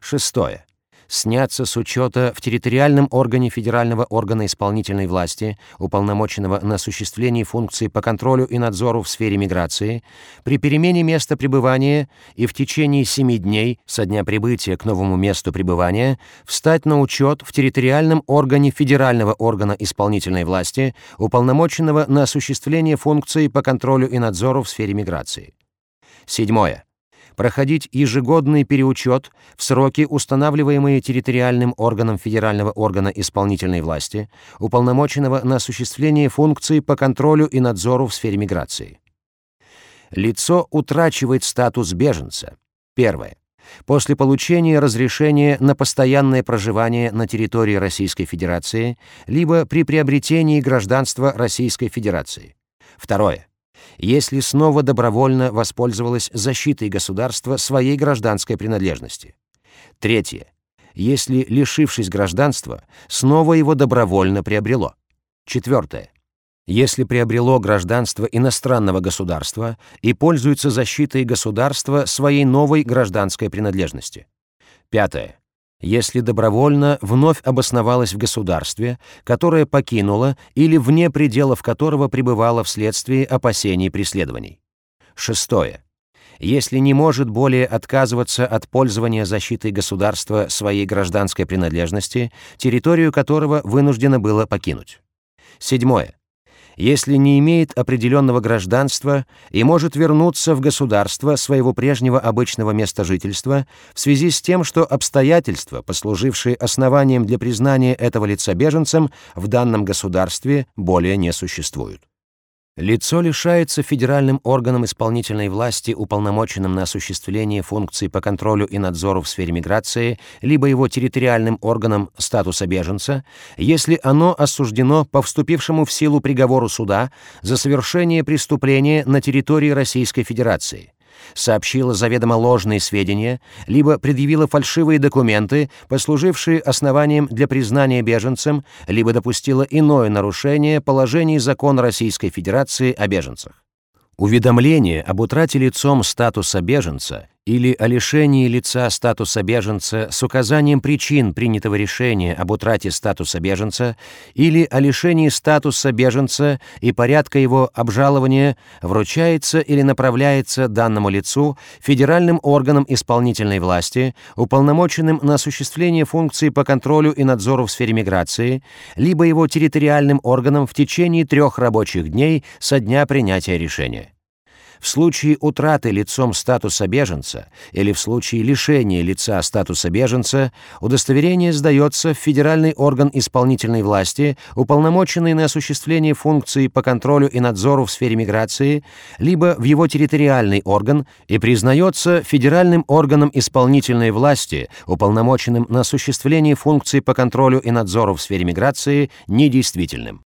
Шестое сняться с учета в территориальном органе федерального органа исполнительной власти, уполномоченного на осуществление функций по контролю и надзору в сфере миграции, при перемене места пребывания и в течение семи дней со дня прибытия к новому месту пребывания встать на учет в территориальном органе федерального органа исполнительной власти, уполномоченного на осуществление функций по контролю и надзору в сфере миграции. Седьмое проходить ежегодный переучет в сроки, устанавливаемые территориальным органом федерального органа исполнительной власти, уполномоченного на осуществление функций по контролю и надзору в сфере миграции. Лицо утрачивает статус беженца. Первое. После получения разрешения на постоянное проживание на территории Российской Федерации, либо при приобретении гражданства Российской Федерации. Второе если снова добровольно воспользовалась защитой государства своей гражданской принадлежности. Третье. Если, лишившись гражданства, снова его добровольно приобрело. Четвертое. Если приобрело гражданство иностранного государства и пользуется защитой государства своей новой гражданской принадлежности. Пятое если добровольно вновь обосновалась в государстве, которое покинула или вне пределов которого пребывала вследствие опасений преследований. Шестое. Если не может более отказываться от пользования защитой государства своей гражданской принадлежности, территорию которого вынуждено было покинуть. Седьмое если не имеет определенного гражданства и может вернуться в государство своего прежнего обычного места жительства в связи с тем, что обстоятельства, послужившие основанием для признания этого лица беженцем, в данном государстве более не существуют. Лицо лишается федеральным органом исполнительной власти, уполномоченным на осуществление функций по контролю и надзору в сфере миграции, либо его территориальным органом статуса беженца, если оно осуждено по вступившему в силу приговору суда за совершение преступления на территории Российской Федерации, сообщила заведомо ложные сведения, либо предъявила фальшивые документы, послужившие основанием для признания беженцем, либо допустила иное нарушение положений закона Российской Федерации о беженцах. Уведомление об утрате лицом статуса беженца или о лишении лица статуса беженца с указанием причин принятого решения об утрате статуса беженца или о лишении статуса беженца и порядка его обжалования вручается или направляется данному лицу федеральным органам исполнительной власти, уполномоченным на осуществление функций по контролю и надзору в сфере миграции, либо его территориальным органам в течение трех рабочих дней со дня принятия решения. В случае утраты лицом статуса беженца или в случае лишения лица статуса беженца удостоверение сдается в федеральный орган исполнительной власти, уполномоченный на осуществление функций по контролю и надзору в сфере миграции, либо в его территориальный орган и признается федеральным органом исполнительной власти, уполномоченным на осуществление функций по контролю и надзору в сфере миграции, недействительным.